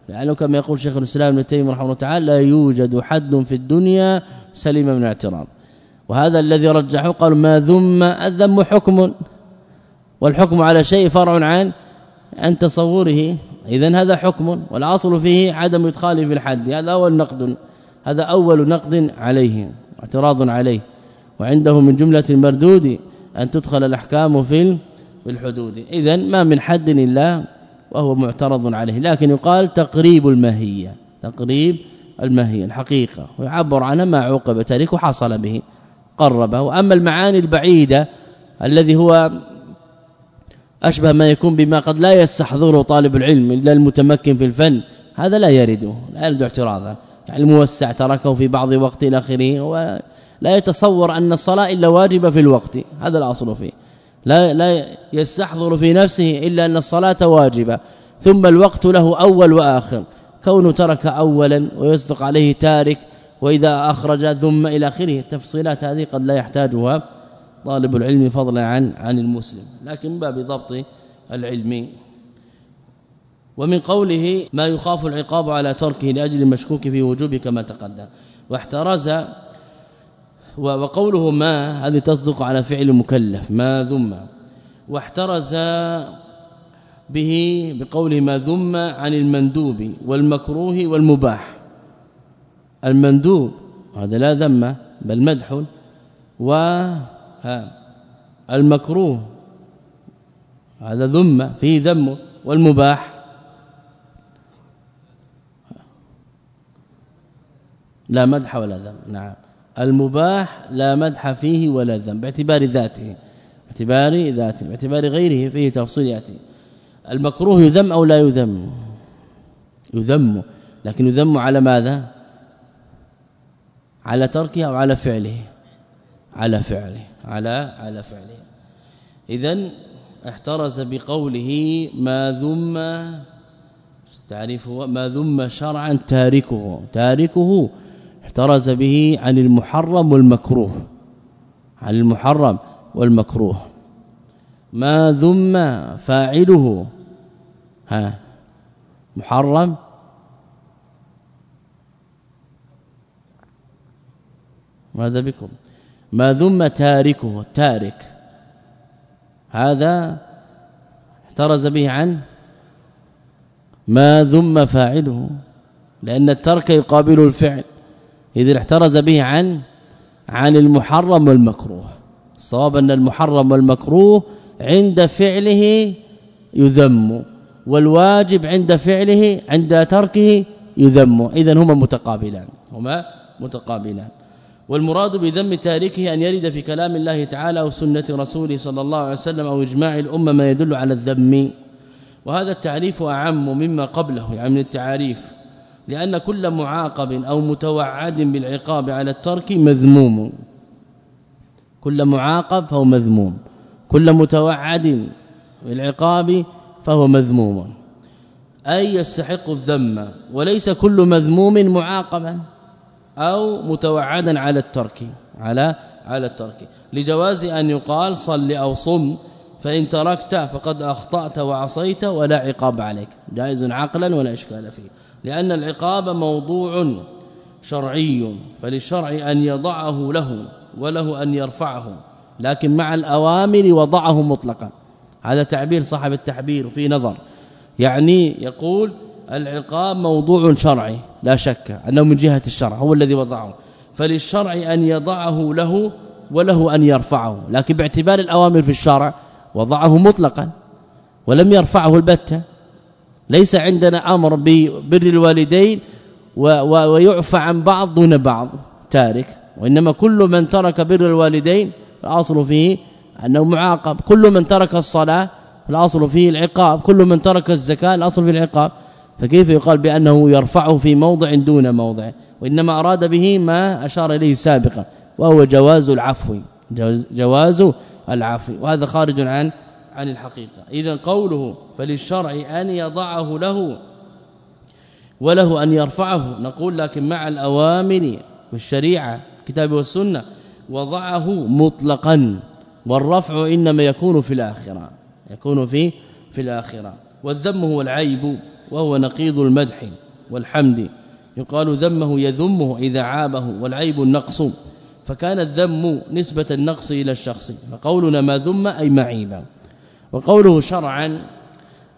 لأنه كما يقول شيخ الإسلام ابن تيمية رحمه الله تعالى لا يوجد حد في الدنيا سليم من الاعتراض. وهذا الذي رجحه قال ما ذم الذم حكم والحكم على شيء فرع عن عن تصوره. اذا هذا حكم والأصل فيه عدم ادخاله في الحد. هذا أول نقد هذا أول نقد عليه اعتراض عليه. وعنده من جملة المردود أن تدخل الأحكام في الحدود. اذا ما من حد إلا وهو معترض عليه. لكن يقال تقريب الماهيه تقريب الماهيه الحقيقة. ويعبر عنها ما عوقب تاريخ وحصل به قربه. وأما المعاني البعيدة الذي هو أشبه ما يكون بما قد لا يستحضره طالب العلم إلا المتمكن في الفن. هذا لا يرد لا يرد اعتراضا. يعني الموسع تركه في بعض وقت إلى آخره ولا يتصور أن الصلاة إلا واجبة في الوقت. هذا الأصل فيه. لا لا يستحضر في نفسه إلا أن الصلاة واجبة. ثم الوقت له أول وآخر. كونه ترك أولا ويصدق عليه تارك وإذا أخرج ثم إلى آخره التفصيلات هذه قد لا يحتاجها. طالب العلم فضلا عن عن المسلم لكن باب ضبط العلم. ومن قوله ما يخاف العقاب على تركه لأجل المشكوك في وجوبه كما تقدم واحترز وقوله ما هذه تصدق على فعل مكلف ما ذم واحترز به بقوله ما ذم عن المندوب والمكروه والمباح المندوب هذا لا ذم بل مدح و المكروه هذا ذم فيه ذم والمباح. لا مدح ولا ذم نعم. المباح لا مدح فيه ولا ذم باعتبار ذاته باعتبار ذاته باعتبار غيره فيه تفصيل يأتي. المكروه يذم أو لا يذم؟ يذم. لكن يذم على ماذا؟ على تركه أو على فعله؟ على فعله. على على فعله. اذا احترز بقوله ما ذم تعريفه ما ذم شرعا تاركه. تاركه احترز به عن المحرم والمكروه. عن المحرم والمكروه. ما ذم فاعله. ها محرم. ماذا بكم؟ ما ذم تاركه التارك هذا احترز به عن ما ذم فاعله لأن الترك يقابل الفعل. اذا احترز به عن عن المحرم والمكروه. الصواب أن المحرم والمكروه عند فعله يذم والواجب عند فعله عند تركه يذم. اذا هما متقابلان هما متقابلان. والمراد بذم تاركه أن يرد في كلام الله تعالى أو سنه رسوله صلى الله عليه وسلم أو إجماع الأمة ما يدل على الذم. وهذا التعريف أعم مما قبله يعني من التعاريف. لأن كل معاقب أو متوعد بالعقاب على الترك مذموم. كل معاقب فهو مذموم. كل متوعد بالعقاب فهو مذموم. أي يستحق الذم. وليس كل مذموم معاقبا. أو متوعدا على الترك على على الترك. لجواز أن يقال صل أو صم فإن تركت فقد أخطأت وعصيت ولا عقاب عليك. جائز عقلا ولا إشكال فيه. لأن العقاب موضوع شرعي فللشرع أن يضعه له وله أن يرفعه. لكن مع الأوامر وضعه مطلقا. هذا تعبير صاحب التحبير في نظر. يعني يقول العقاب موضوع شرعي لا شك أنه من جهة الشرع هو الذي وضعه. فللشرع أن يضعه له وله أن يرفعه لكن باعتبار الأوامر في الشرع وضعه مطلقا ولم يرفعه البتة. ليس عندنا أمر ببر الوالدين ويعفى عن بعض دون بعض تارك وإنما كل من ترك بر الوالدين الأصل فيه أنه معاقب كل من ترك الصلاة الأصل فيه العقاب كل من ترك الزكاة الأصل في العقاب. فكيف يقال بأنه يرفعه في موضع دون موضع؟ وإنما أراد به ما أشار إليه سابقا وهو جواز العفو جواز العفو. وهذا خارج عن عن الحقيقة. إذا قوله فللشرع أن يضعه له وله أن يرفعه نقول لكن مع الأوامر والشريعة الكتاب والسنة وضعه مطلقا والرفع إنما يكون في الآخرة يكون في في الآخرة. والذم هو العيب. وهو نقيض المدح والحمد. يقال ذمه يذمه إذا عابه والعيب النقص. فكان الذم نسبة النقص إلى الشخص. فقولنا ما ذم أي معيبا وقوله شرعا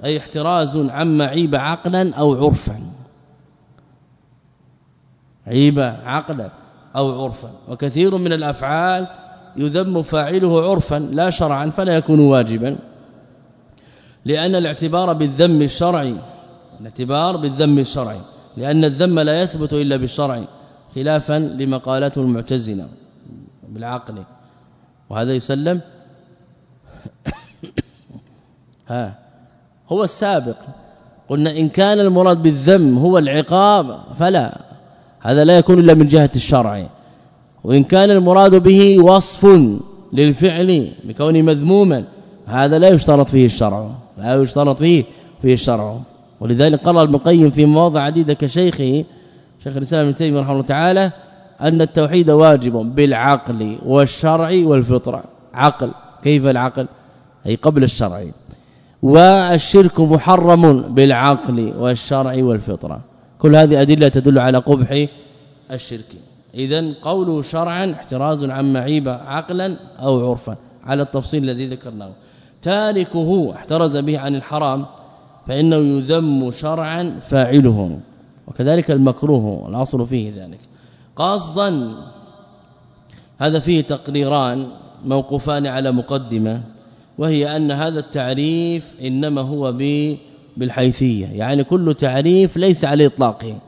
أي احتراز عما عيب عقلا أو عرفا. عيب عقلا أو عرفا. وكثير من الأفعال يذم فاعله عرفا لا شرعا فلا يكون واجبا. لأن الاعتبار بالذم الشرعي الاعتبار بالذم الشرعي لأن الذم لا يثبت إلا بالشرع خلافا لما قالته المعتزلة بالعقل. وهذا يسلم. ها هو السابق. قلنا إن كان المراد بالذم هو العقاب فلا هذا لا يكون إلا من جهة الشرع. وإن كان المراد به وصف للفعل بكونه مذموما هذا لا يشترط فيه الشرع لا يشترط فيه فيه الشرع. ولذلك قرر المقيم في مواضع عديدة كشيخه شيخ الإسلام ابن تيمية رحمه الله تعالى أن التوحيد واجب بالعقل والشرع والفطرة. عقل كيف العقل؟ أي قبل الشرع. والشرك محرم بالعقل والشرع والفطرة. كل هذه أدلة تدل على قبح الشرك. إذا قوله شرعا احتراز عن معيبه عقلا أو عرفا على التفصيل الذي ذكرناه. تاركه احترز به عن الحرام فإنه يذم شرعا فاعله وكذلك المكروه الأصل فيه ذلك. قصدا هذا فيه تقريران موقوفان على مقدمة وهي أن هذا التعريف إنما هو بالحيثية. يعني كل تعريف ليس على اطلاقه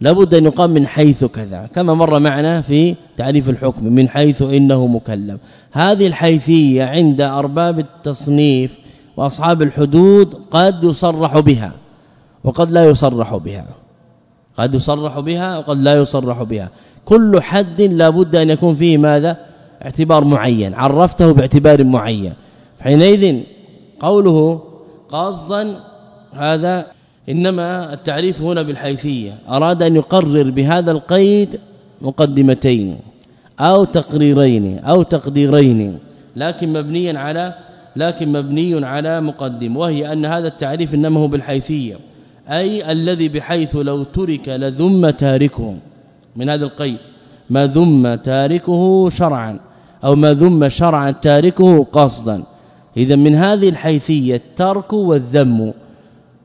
لابد أن يقام من حيث كذا. كما مر معنا في تعريف الحكم من حيث إنه مكلم هذه الحيثية عند أرباب التصنيف وأصحاب الحدود قد يصرح بها وقد لا يصرح بها. قد يصرح بها وقد لا يصرح بها. كل حد لابد أن يكون فيه ماذا؟ اعتبار معين عرفته باعتبار معين. حينئذ قوله قصدا هذا إنما التعريف هنا بالحيثية. أراد أن يقرر بهذا القيد مقدمتين أو تقريرين أو تقديرين لكن مبنيا على لكن مبني على مقدم وهي أن هذا التعريف إنما هو بالحيثية أي الذي بحيث لو ترك لذم تاركه من هذا القيد ما ذم تاركه شرعا أو ما ذم شرعا تاركه قصدا. إذا من هذه الحيثية الترك والذم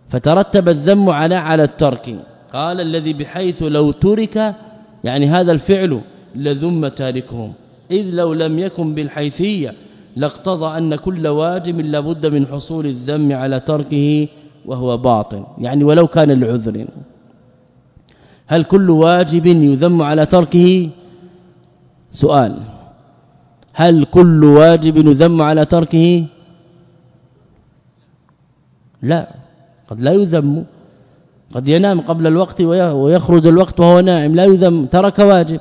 فترتب الذم على على الترك. قال الذي بحيث لو ترك يعني هذا الفعل لذم تاركهم إذ لو لم يكن بالحيثية لاقتضى أن كل واجب لابد من حصول الذم على تركه وهو باطل يعني ولو كان العذر هل كل واجب يذم على تركه؟ سؤال. هل كل واجب يذم على تركه؟ لا. قد لا يذم. قد ينام قبل الوقت ويخرج الوقت وهو نائم. لا يذم. ترك واجب.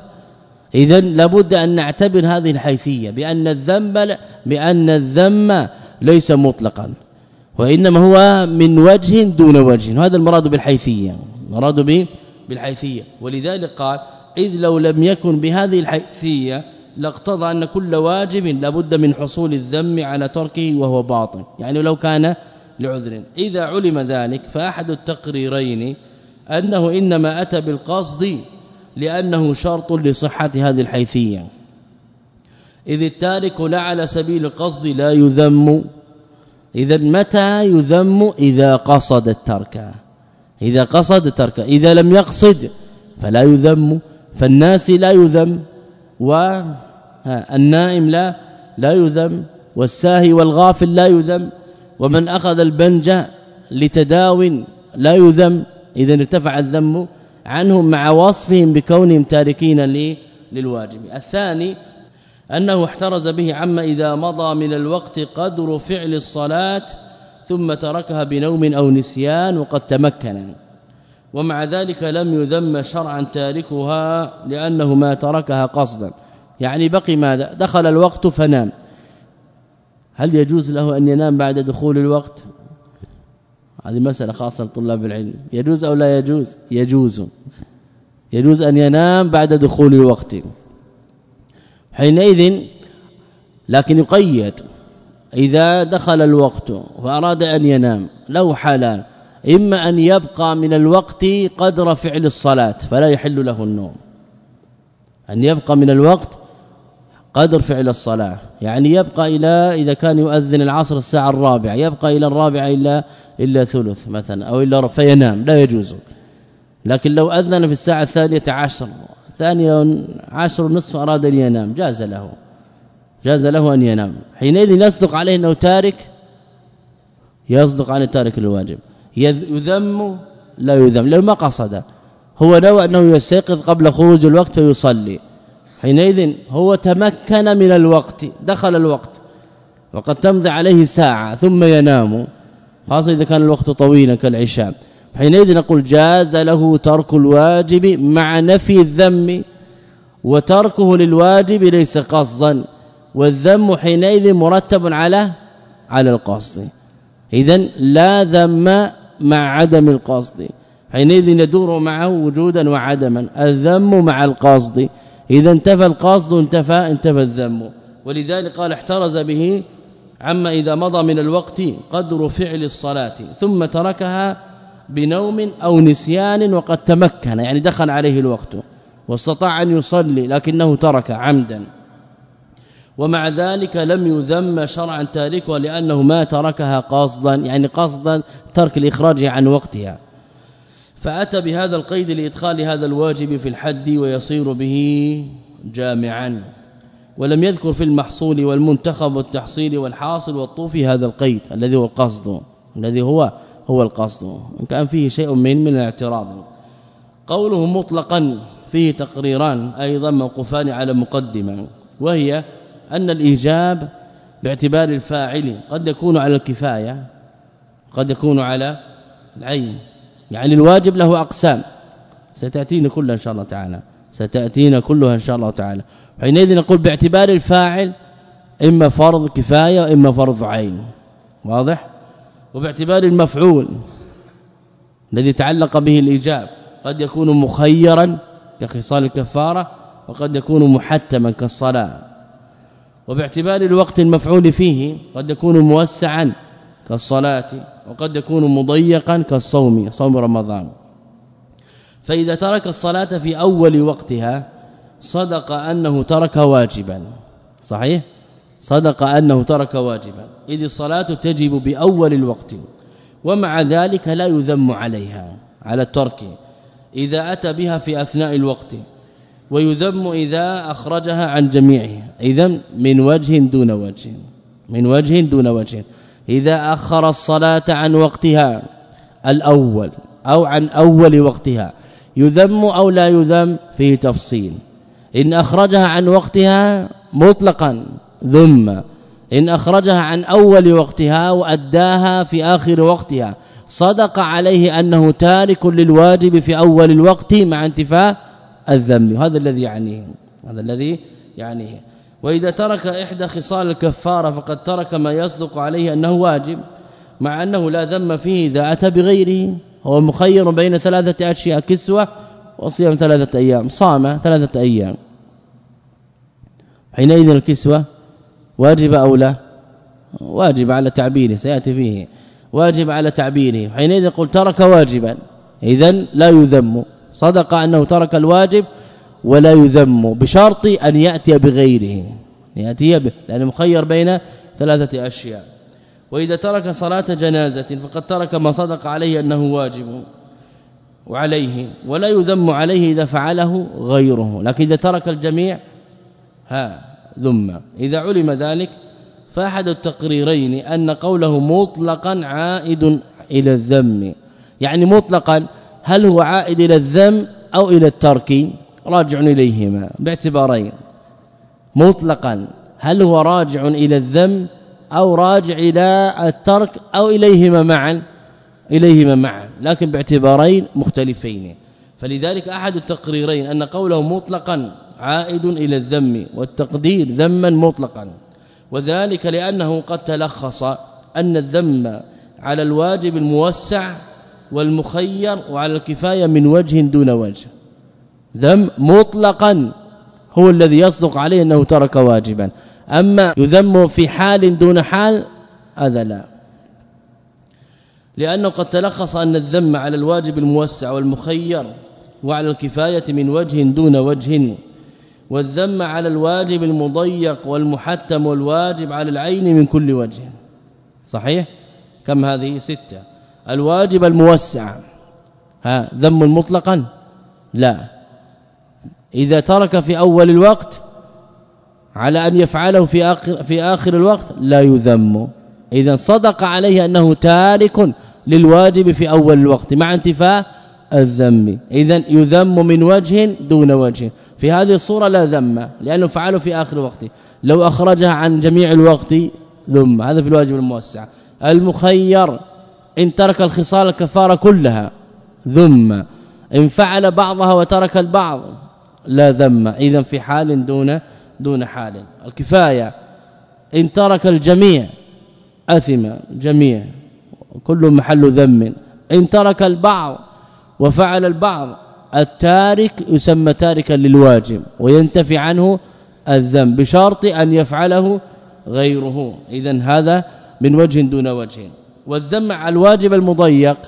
إذا لابد أن نعتبر هذه الحيثية بأن الذنب بأن الذم ليس مطلقا وإنما هو من وجه دون وجه وهذا المراد بالحيثية مراد به بالحيثية. ولذلك قال إذ لو لم يكن بهذه الحيثية لاقتضى أن كل واجب لابد من حصول الذم على تركه وهو باطل يعني لو كان لعذر. إذا علم ذلك فأحد التقريرين أنه إنما أتى بالقصد لأنه شرط لصحة هذه الحيثية. إذ التارك لا على سبيل القصد لا يذم. إذا متى يذم؟ إذا قصد الترك. إذا قصد الترك. إذا لم يقصد فلا يذم. فالناس لا يذم. والنائم لا لا يذم. والساهي والغافل لا يذم. ومن أخذ البنج لتداو لا يذم. إذا ارتفع الذم. عنهم مع وصفهم بكونهم تاركين للواجب. الثاني أنه احترز به عما إذا مضى من الوقت قدر فعل الصلاة ثم تركها بنوم أو نسيان وقد تمكن. ومع ذلك لم يذم شرعا تاركها لأنه ما تركها قصدا. يعني بقي ماذا؟ دخل الوقت فنام. هل يجوز له أن ينام بعد دخول الوقت؟ هذه مسألة خاصة لطلاب العلم. يجوز أو لا يجوز؟ يجوز. يجوز أن ينام بعد دخول الوقت. حينئذ لكن يقيد إذا دخل الوقت وأراد أن ينام له حالان. إما أن يبقى من الوقت قدر فعل الصلاة فلا يحل له النوم. أن يبقى من الوقت قدر فعل الصلاة. يعني يبقى إلى إذا كان يؤذن العصر الساعة الرابعة يبقى إلى الرابعة إلا إلا ثلث مثلا أو إلا فينام لا يجوز. لكن لو أذن في الساعة الثانية عشر ثانية عشر نصف أراد أن ينام جاز له. جاز له أن ينام. حينئذ يصدق عليه أنه تارك يصدق عن تارك الواجب. يذم لا يذم لو ما قصد. هو نوى أنه يستيقظ قبل خروج الوقت ويصلي. حينئذ هو تمكن من الوقت دخل الوقت وقد تمضي عليه ساعة ثم ينام خاصة إذا كان الوقت طويلا كالعشاء. حينئذ نقول جاز له ترك الواجب مع نفي الذم وتركه للواجب ليس قصدا والذم حينئذ مرتب على على القصد. اذا لا ذم مع عدم القصد. حينئذ يدور معه وجودا وعدما الذم مع القصد. إذا انتفى القصد انتفى انتفى الذم. ولذلك قال احترز به عما إذا مضى من الوقت قدر فعل الصلاة ثم تركها بنوم أو نسيان وقد تمكن يعني دخل عليه الوقت واستطاع أن يصلي لكنه ترك عمدا. ومع ذلك لم يذم شرعا تاركها لأنه ما تركها قصدا يعني قصدا ترك الإخراج عن وقتها. فأتى بهذا القيد لإدخال هذا الواجب في الحد ويصير به جامعا. ولم يذكر في المحصول والمنتخب والتحصيل والحاصل والطوف هذا القيد الذي هو القصد الذي هو هو القصد. إن كان فيه شيء من من الاعتراض. قوله مطلقا فيه تقريران أيضا موقوفان على مقدمة وهي أن الإيجاب باعتبار الفاعل قد يكون على الكفاية قد يكون على العين. يعني الواجب له أقسام. ستأتينا كلها إن شاء الله تعالى. ستأتينا كلها إن شاء الله تعالى. حينئذ نقول باعتبار الفاعل إما فرض كفاية وإما فرض عين. واضح؟ وباعتبار المفعول الذي تعلق به الإيجاب. قد يكون مخيرا كخصال الكفارة وقد يكون محتما كالصلاة. وباعتبار الوقت المفعول فيه قد يكون موسعا كالصلاة وقد يكون مضيقا كالصوم صوم رمضان. فإذا ترك الصلاة في أول وقتها صدق أنه ترك واجبا. صحيح؟ صدق أنه ترك واجبا. إذ الصلاة تجب بأول الوقت ومع ذلك لا يذم عليها على الترك. إذا أتى بها في أثناء الوقت ويذم إذا أخرجها عن جميعها. اذا من وجه دون وجه من وجه دون وجه. إذا أخر الصلاة عن وقتها الأول أو عن أول وقتها يذم أو لا يذم فيه تفصيل. إن أخرجها عن وقتها مطلقا ذم. إن أخرجها عن أول وقتها وأداها في آخر وقتها صدق عليه أنه تارك للواجب في أول الوقت مع انتفاء الذم. هذا الذي يعنيه هذا الذي يعنيه. وإذا ترك إحدى خصال الكفارة فقد ترك ما يصدق عليه أنه واجب مع أنه لا ذم فيه إذا أتى بغيره. هو مخير بين ثلاثة أشياء كسوة وصيام ثلاثة أيام صام ثلاثة أيام. حينئذ الكسوة واجب أو لا؟ واجب على تعبيره سيأتي فيه. واجب على تعبيره. حينئذ قل ترك واجبا. اذا لا يذم. صدق أنه ترك الواجب ولا يذم بشرط أن يأتي بغيره يأتي به لأنه مخير بين ثلاثة أشياء. وإذا ترك صلاة جنازة فقد ترك ما صدق عليه أنه واجب وعليه ولا يذم عليه إذا فعله غيره. لكن إذا ترك الجميع ها ذم. إذا علم ذلك فأحد التقريرين أن قوله مطلقا عائد إلى الذم. يعني مطلقا هل هو عائد إلى الذم أو إلى الترك؟ راجع إليهما باعتبارين. مطلقا هل هو راجع إلى الذم أو راجع إلى الترك أو إليهما معا؟ إليهما معا لكن باعتبارين مختلفين. فلذلك أحد التقريرين أن قوله مطلقا عائد إلى الذم والتقدير ذما مطلقا. وذلك لأنه قد تلخص أن الذم على الواجب الموسع والمخير وعلى الكفاية من وجه دون وجه. ذم مطلقا هو الذي يصدق عليه أنه ترك واجبا. أما يذم في حال دون حال هذا لا. لأنه قد تلخص أن الذم على الواجب الموسع والمخير وعلى الكفاية من وجه دون وجه والذم على الواجب المضيق والمحتم والواجب على العين من كل وجه. صحيح؟ كم هذه؟ ستة. الواجب الموسع. ها ذم مطلقا؟ لا. إذا ترك في أول الوقت على أن يفعله في آخر في آخر الوقت لا يذم. إذا صدق عليه أنه تارك للواجب في أول الوقت مع انتفاء الذم. إذا يذم من وجه دون وجه. في هذه الصورة لا ذم لأنه فعله في آخر وقته لو اخرجها عن جميع الوقت ذم. هذا في الواجب الموسع. المخير إن ترك الخصال الكفارة كلها ذم. إن فعل بعضها وترك البعض لا ذم. اذا في حال دون دون حال. الكفاية إن ترك الجميع أثم جميع كل محل ذم. إن ترك البعض وفعل البعض التارك يسمى تاركا للواجب وينتفي عنه الذنب بشرط أن يفعله غيره. اذا هذا من وجه دون وجه. والذم على الواجب المضيق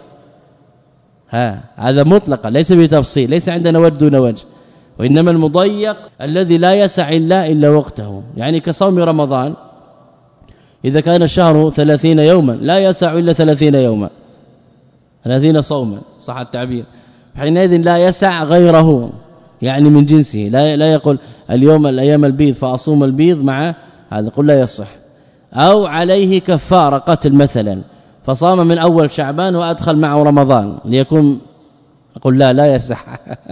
ها هذا مطلقا ليس بتفصيل ليس عندنا وجه دون وجه. وإنما المضيق الذي لا يسع الا إلا وقته. يعني كصوم رمضان إذا كان الشهر 30 يوما لا يسع إلا 30 يوما 30 صوما صح التعبير. حينئذ لا يسع غيره يعني من جنسه. لا لا يقول اليوم الأيام البيض فأصوم البيض مع هذا قل لا يصح. أو عليه كفارة قتل مثلا فصام من أول شعبان وأدخل معه رمضان ليكون أقول لا لا يسع.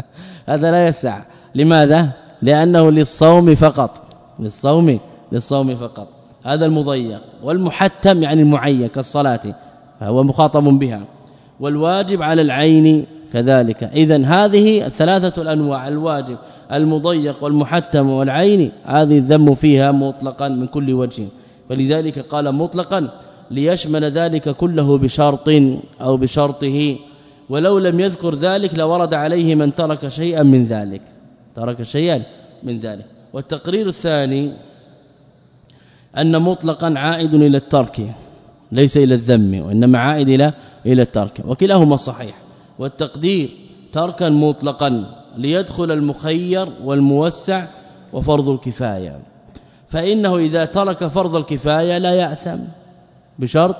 هذا لا يسع. لماذا؟ لأنه للصوم فقط. للصوم للصوم فقط. هذا المضيق والمحتم يعني المعين كالصلاة فهو مخاطب بها. والواجب على العين كذلك. اذا هذه الثلاثه الأنواع الواجب المضيق والمحتم والعين هذه الذم فيها مطلقا من كل وجه. فلذلك قال مطلقا ليشمل ذلك كله بشرط أو بشرطه. ولو لم يذكر ذلك لورد عليه من ترك شيئا من ذلك. ترك شيئا من ذلك. والتقرير الثاني أن مطلقا عائد إلى الترك ليس إلى الذم وإنما عائد إلى إلى الترك. وكلاهما صحيح. والتقدير تركا مطلقا ليدخل المخير والموسع وفرض الكفاية. فإنه إذا ترك فرض الكفاية لا يأثم بشرط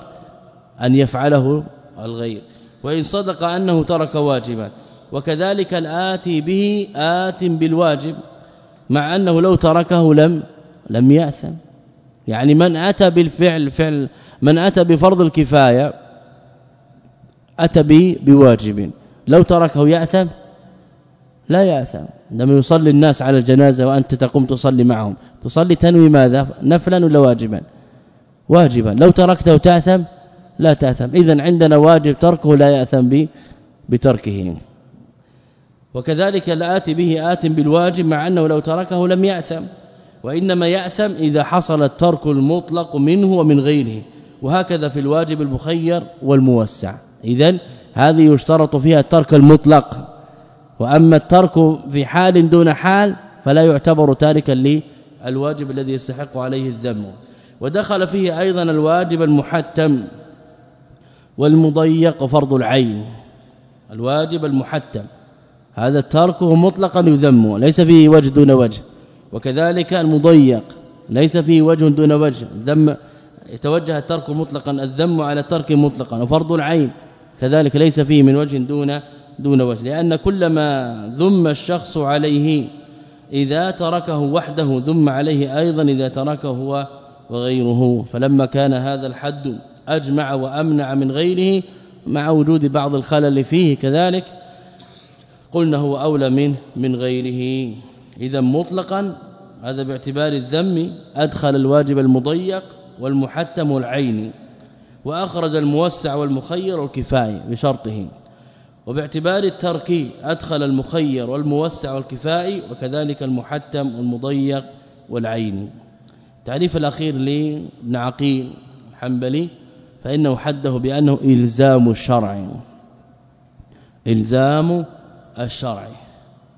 أن يفعله الغير. وإن صدق أنه ترك واجبا. وكذلك الآتي به آت بالواجب مع أنه لو تركه لم لم يأثم. يعني من أتى بالفعل فعل من أتى بفرض الكفاية أتى به بواجب. لو تركه يأثم لا يأثم. عندما يصلي الناس على الجنازة وأنت تقوم تصلي معهم تصلي تنوي ماذا؟ نفلا ولا واجبا؟ واجبا. لو تركته تأثم لا تأثم. اذا عندنا واجب تركه لا يأثم به بتركه. وكذلك الاتي به آت بالواجب مع أنه لو تركه لم يأثم. وإنما يأثم إذا حصل الترك المطلق منه ومن غيره. وهكذا في الواجب المخير والموسع. اذا هذه يشترط فيها الترك المطلق. وأما الترك في حال دون حال فلا يعتبر تاركا للواجب الذي يستحق عليه الذم. ودخل فيه أيضا الواجب المحتم والمضيق وفرض العين. الواجب المحتم. هذا تركه مطلقا يذم ليس فيه وجه دون وجه. وكذلك المضيق ليس فيه وجه دون وجه. ذم يتوجه الترك مطلقا الذم على الترك مطلقا وفرض العين كذلك ليس فيه من وجه دون دون وجه. لأن كلما ذم الشخص عليه إذا تركه وحده ذم عليه أيضا إذا تركه هو وغيره. فلما كان هذا الحد أجمع وأمنع من غيره مع وجود بعض الخلل فيه كذلك قلنا هو أولى من من غيره. إذا مطلقا هذا باعتبار الذم أدخل الواجب المضيق والمحتم العيني وأخرج الموسع والمخير والكفايه بشرطه. وباعتبار الترك أدخل المخير والموسع والكفائي وكذلك المحتم والمضيق والعيني تعريف الأخير لابن عقيل الحنبلي فإنه حده بأنه إلزام الشرع. إلزام الشرع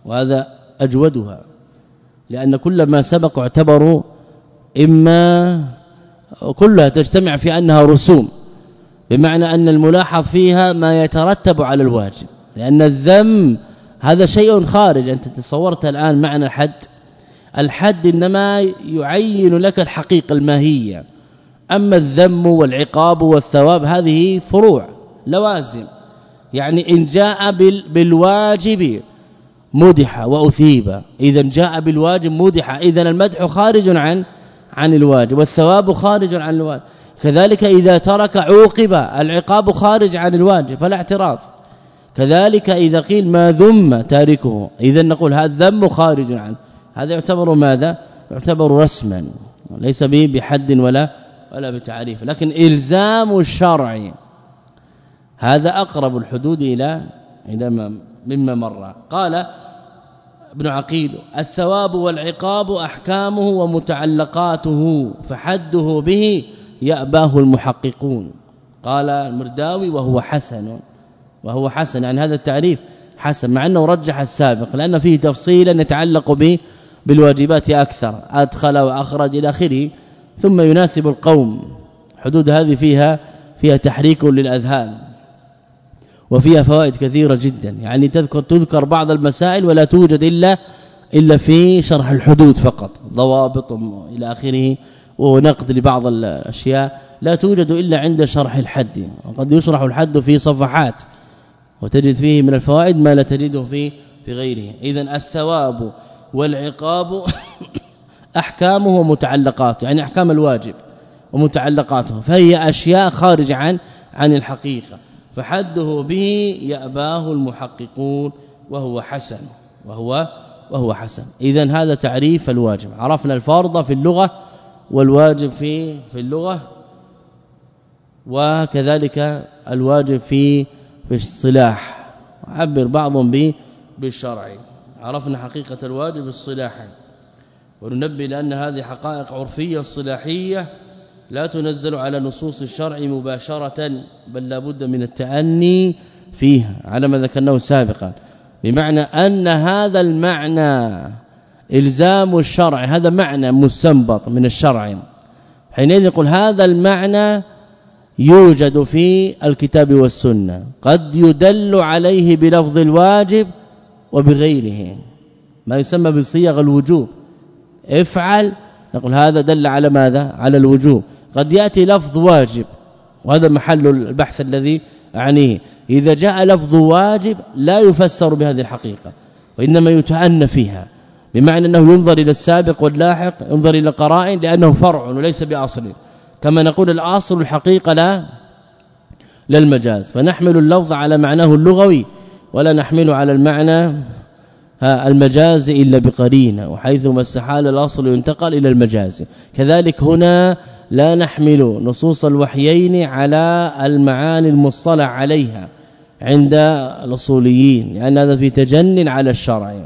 وهذا أجودها لأن كل ما سبق اعتبروا إما كلها تجتمع في أنها رسوم بمعنى أن الملاحظ فيها ما يترتب على الواجب لأن الذم هذا شيء خارج أنت تصورت الآن معنى الحد. الحد إنما يعين لك الحقيقة الماهية أما الذم والعقاب والثواب هذه فروع لوازم. يعني إن جاء بالواجب مدح وأثيب. إذا جاء بالواجب مدح. إذا المدح خارج عن عن الواجب والثواب خارج عن الواجب. كذلك إذا ترك عوقب العقاب خارج عن الواجب فلا اعتراض. كذلك إذا قيل ما ذم تاركه. إذا نقول هذا الذم خارج عنه هذا يعتبر ماذا؟ يعتبر رسما. ليس به بحد ولا ولا بتعريف. لكن إلزام الشرع هذا أقرب الحدود إلى إلى مما مر. قال ابن عقيل الثواب والعقاب أحكامه ومتعلقاته فحده به يأباه المحققون. قال المرداوي وهو حسن وهو حسن يعني هذا التعريف. حسن مع أنه رجح السابق لأن فيه تفصيلا يتعلق به بالواجبات أكثر أدخل وأخرج إلى آخره ثم يناسب القوم. حدود هذه فيها فيها تحريك للأذهان. وفيها فوائد كثيرة جدا. يعني تذكر تذكر بعض المسائل ولا توجد إلا إلا في شرح الحدود فقط. ضوابط إلى آخره. ونقد لبعض الأشياء. لا توجد إلا عند شرح الحد. وقد يشرح الحد في صفحات. وتجد فيه من الفوائد ما لا تجده في في غيره. اذا الثواب والعقاب أحكامه ومتعلقاته يعني أحكام الواجب ومتعلقاته. فهي أشياء خارجه عن عن الحقيقة. فحده به يأباه المحققون وهو حسن وهو وهو حسن. اذا هذا تعريف الواجب. عرفنا الفرض في اللغة والواجب في في اللغة وكذلك الواجب في في الصلاح. عبر بعضهم به بالشرع. عرفنا حقيقة الواجب الصلاحي وننبه لأن هذه حقائق عرفية صلاحية لا تنزل على نصوص الشرع مباشرة بل لابد من التأني فيها على ما ذكرناه سابقا. بمعنى أن هذا المعنى إلزام الشرع هذا معنى مستنبط من الشرع. حينئذ يقول هذا المعنى يوجد في الكتاب والسنة قد يدل عليه بلفظ الواجب وبغيره. ما يسمى بصيغ الوجوب. افعل نقول هذا دل على ماذا؟ على الوجوب. قد يأتي لفظ واجب. وهذا محل البحث الذي أعنيه. إذا جاء لفظ واجب لا يفسر بهذه الحقيقة وإنما يتعنى فيها. بمعنى أنه ينظر إلى السابق واللاحق ينظر إلى قرائن لأنه فرع وليس بأصل. كما نقول الأصل الحقيقة لا للمجاز فنحمل اللفظ على معناه اللغوي ولا نحمله على المعنى المجاز إلا بقرينة وحيثما استحال الأصل ينتقل إلى المجاز. كذلك هنا لا نحمل نصوص الوحيين على المعاني المصطلح عليها عند الأصوليين لأن هذا في تجن على الشرع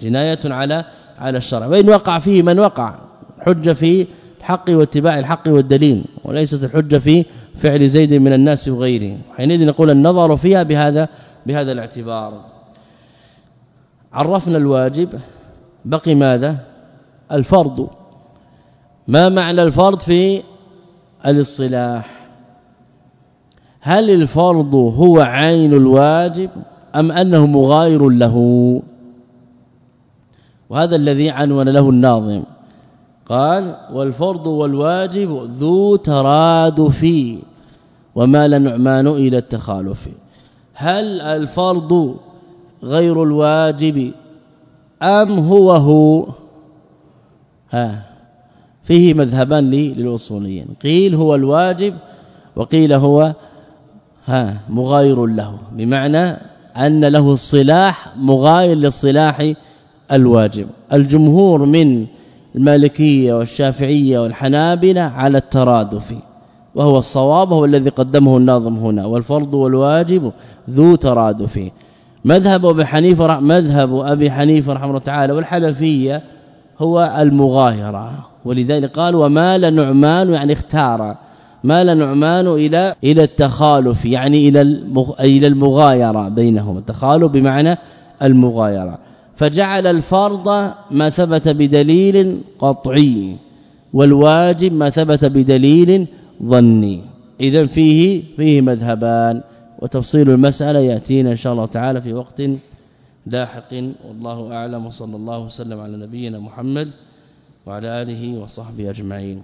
جناية على على الشرع. وإن وقع فيه من وقع حجه في الحق واتباع الحق والدليل وليست الحجة في فعل زيد من الناس وغيره. حينئذ نقول النظر فيها بهذا بهذا الاعتبار. عرفنا الواجب بقي ماذا؟ الفرض. ما معنى الفرض في الاصطلاح؟ هل الفرض هو عين الواجب أم أنه مغاير له؟ وهذا الذي عنون له الناظم. قال والفرض والواجب ذو ترادف ومال نعمان إلى التخالف. هل الفرض غير الواجب أم هو هو؟ ها. فيه مذهبان لي للأصوليين. قيل هو الواجب وقيل هو ها مغاير له بمعنى أن له الصلاح مغاير للصلاح الواجب. الجمهور من المالكية والشافعية والحنابلة على الترادف وهو الصواب هو الذي قدمه الناظم هنا والفرض والواجب ذو ترادف. مذهب أبي حنيفة مذهب أبي حنيفة رحمه الله تعالى والحنفية هو المغايرة. ولذلك قال ومال نعمان يعني اختار. مال نعمان إلى إلى التخالف يعني إلى إلى المغايرة بينهم التخالف بمعنى المغايرة. فجعل الفرض ما ثبت بدليل قطعي والواجب ما ثبت بدليل ظني. اذا فيه فيه مذهبان. وتفصيل المسألة يأتينا إن شاء الله تعالى في وقت لاحق والله أعلم وصلى الله وسلم على نبينا محمد وعلى آله وصحبه أجمعين.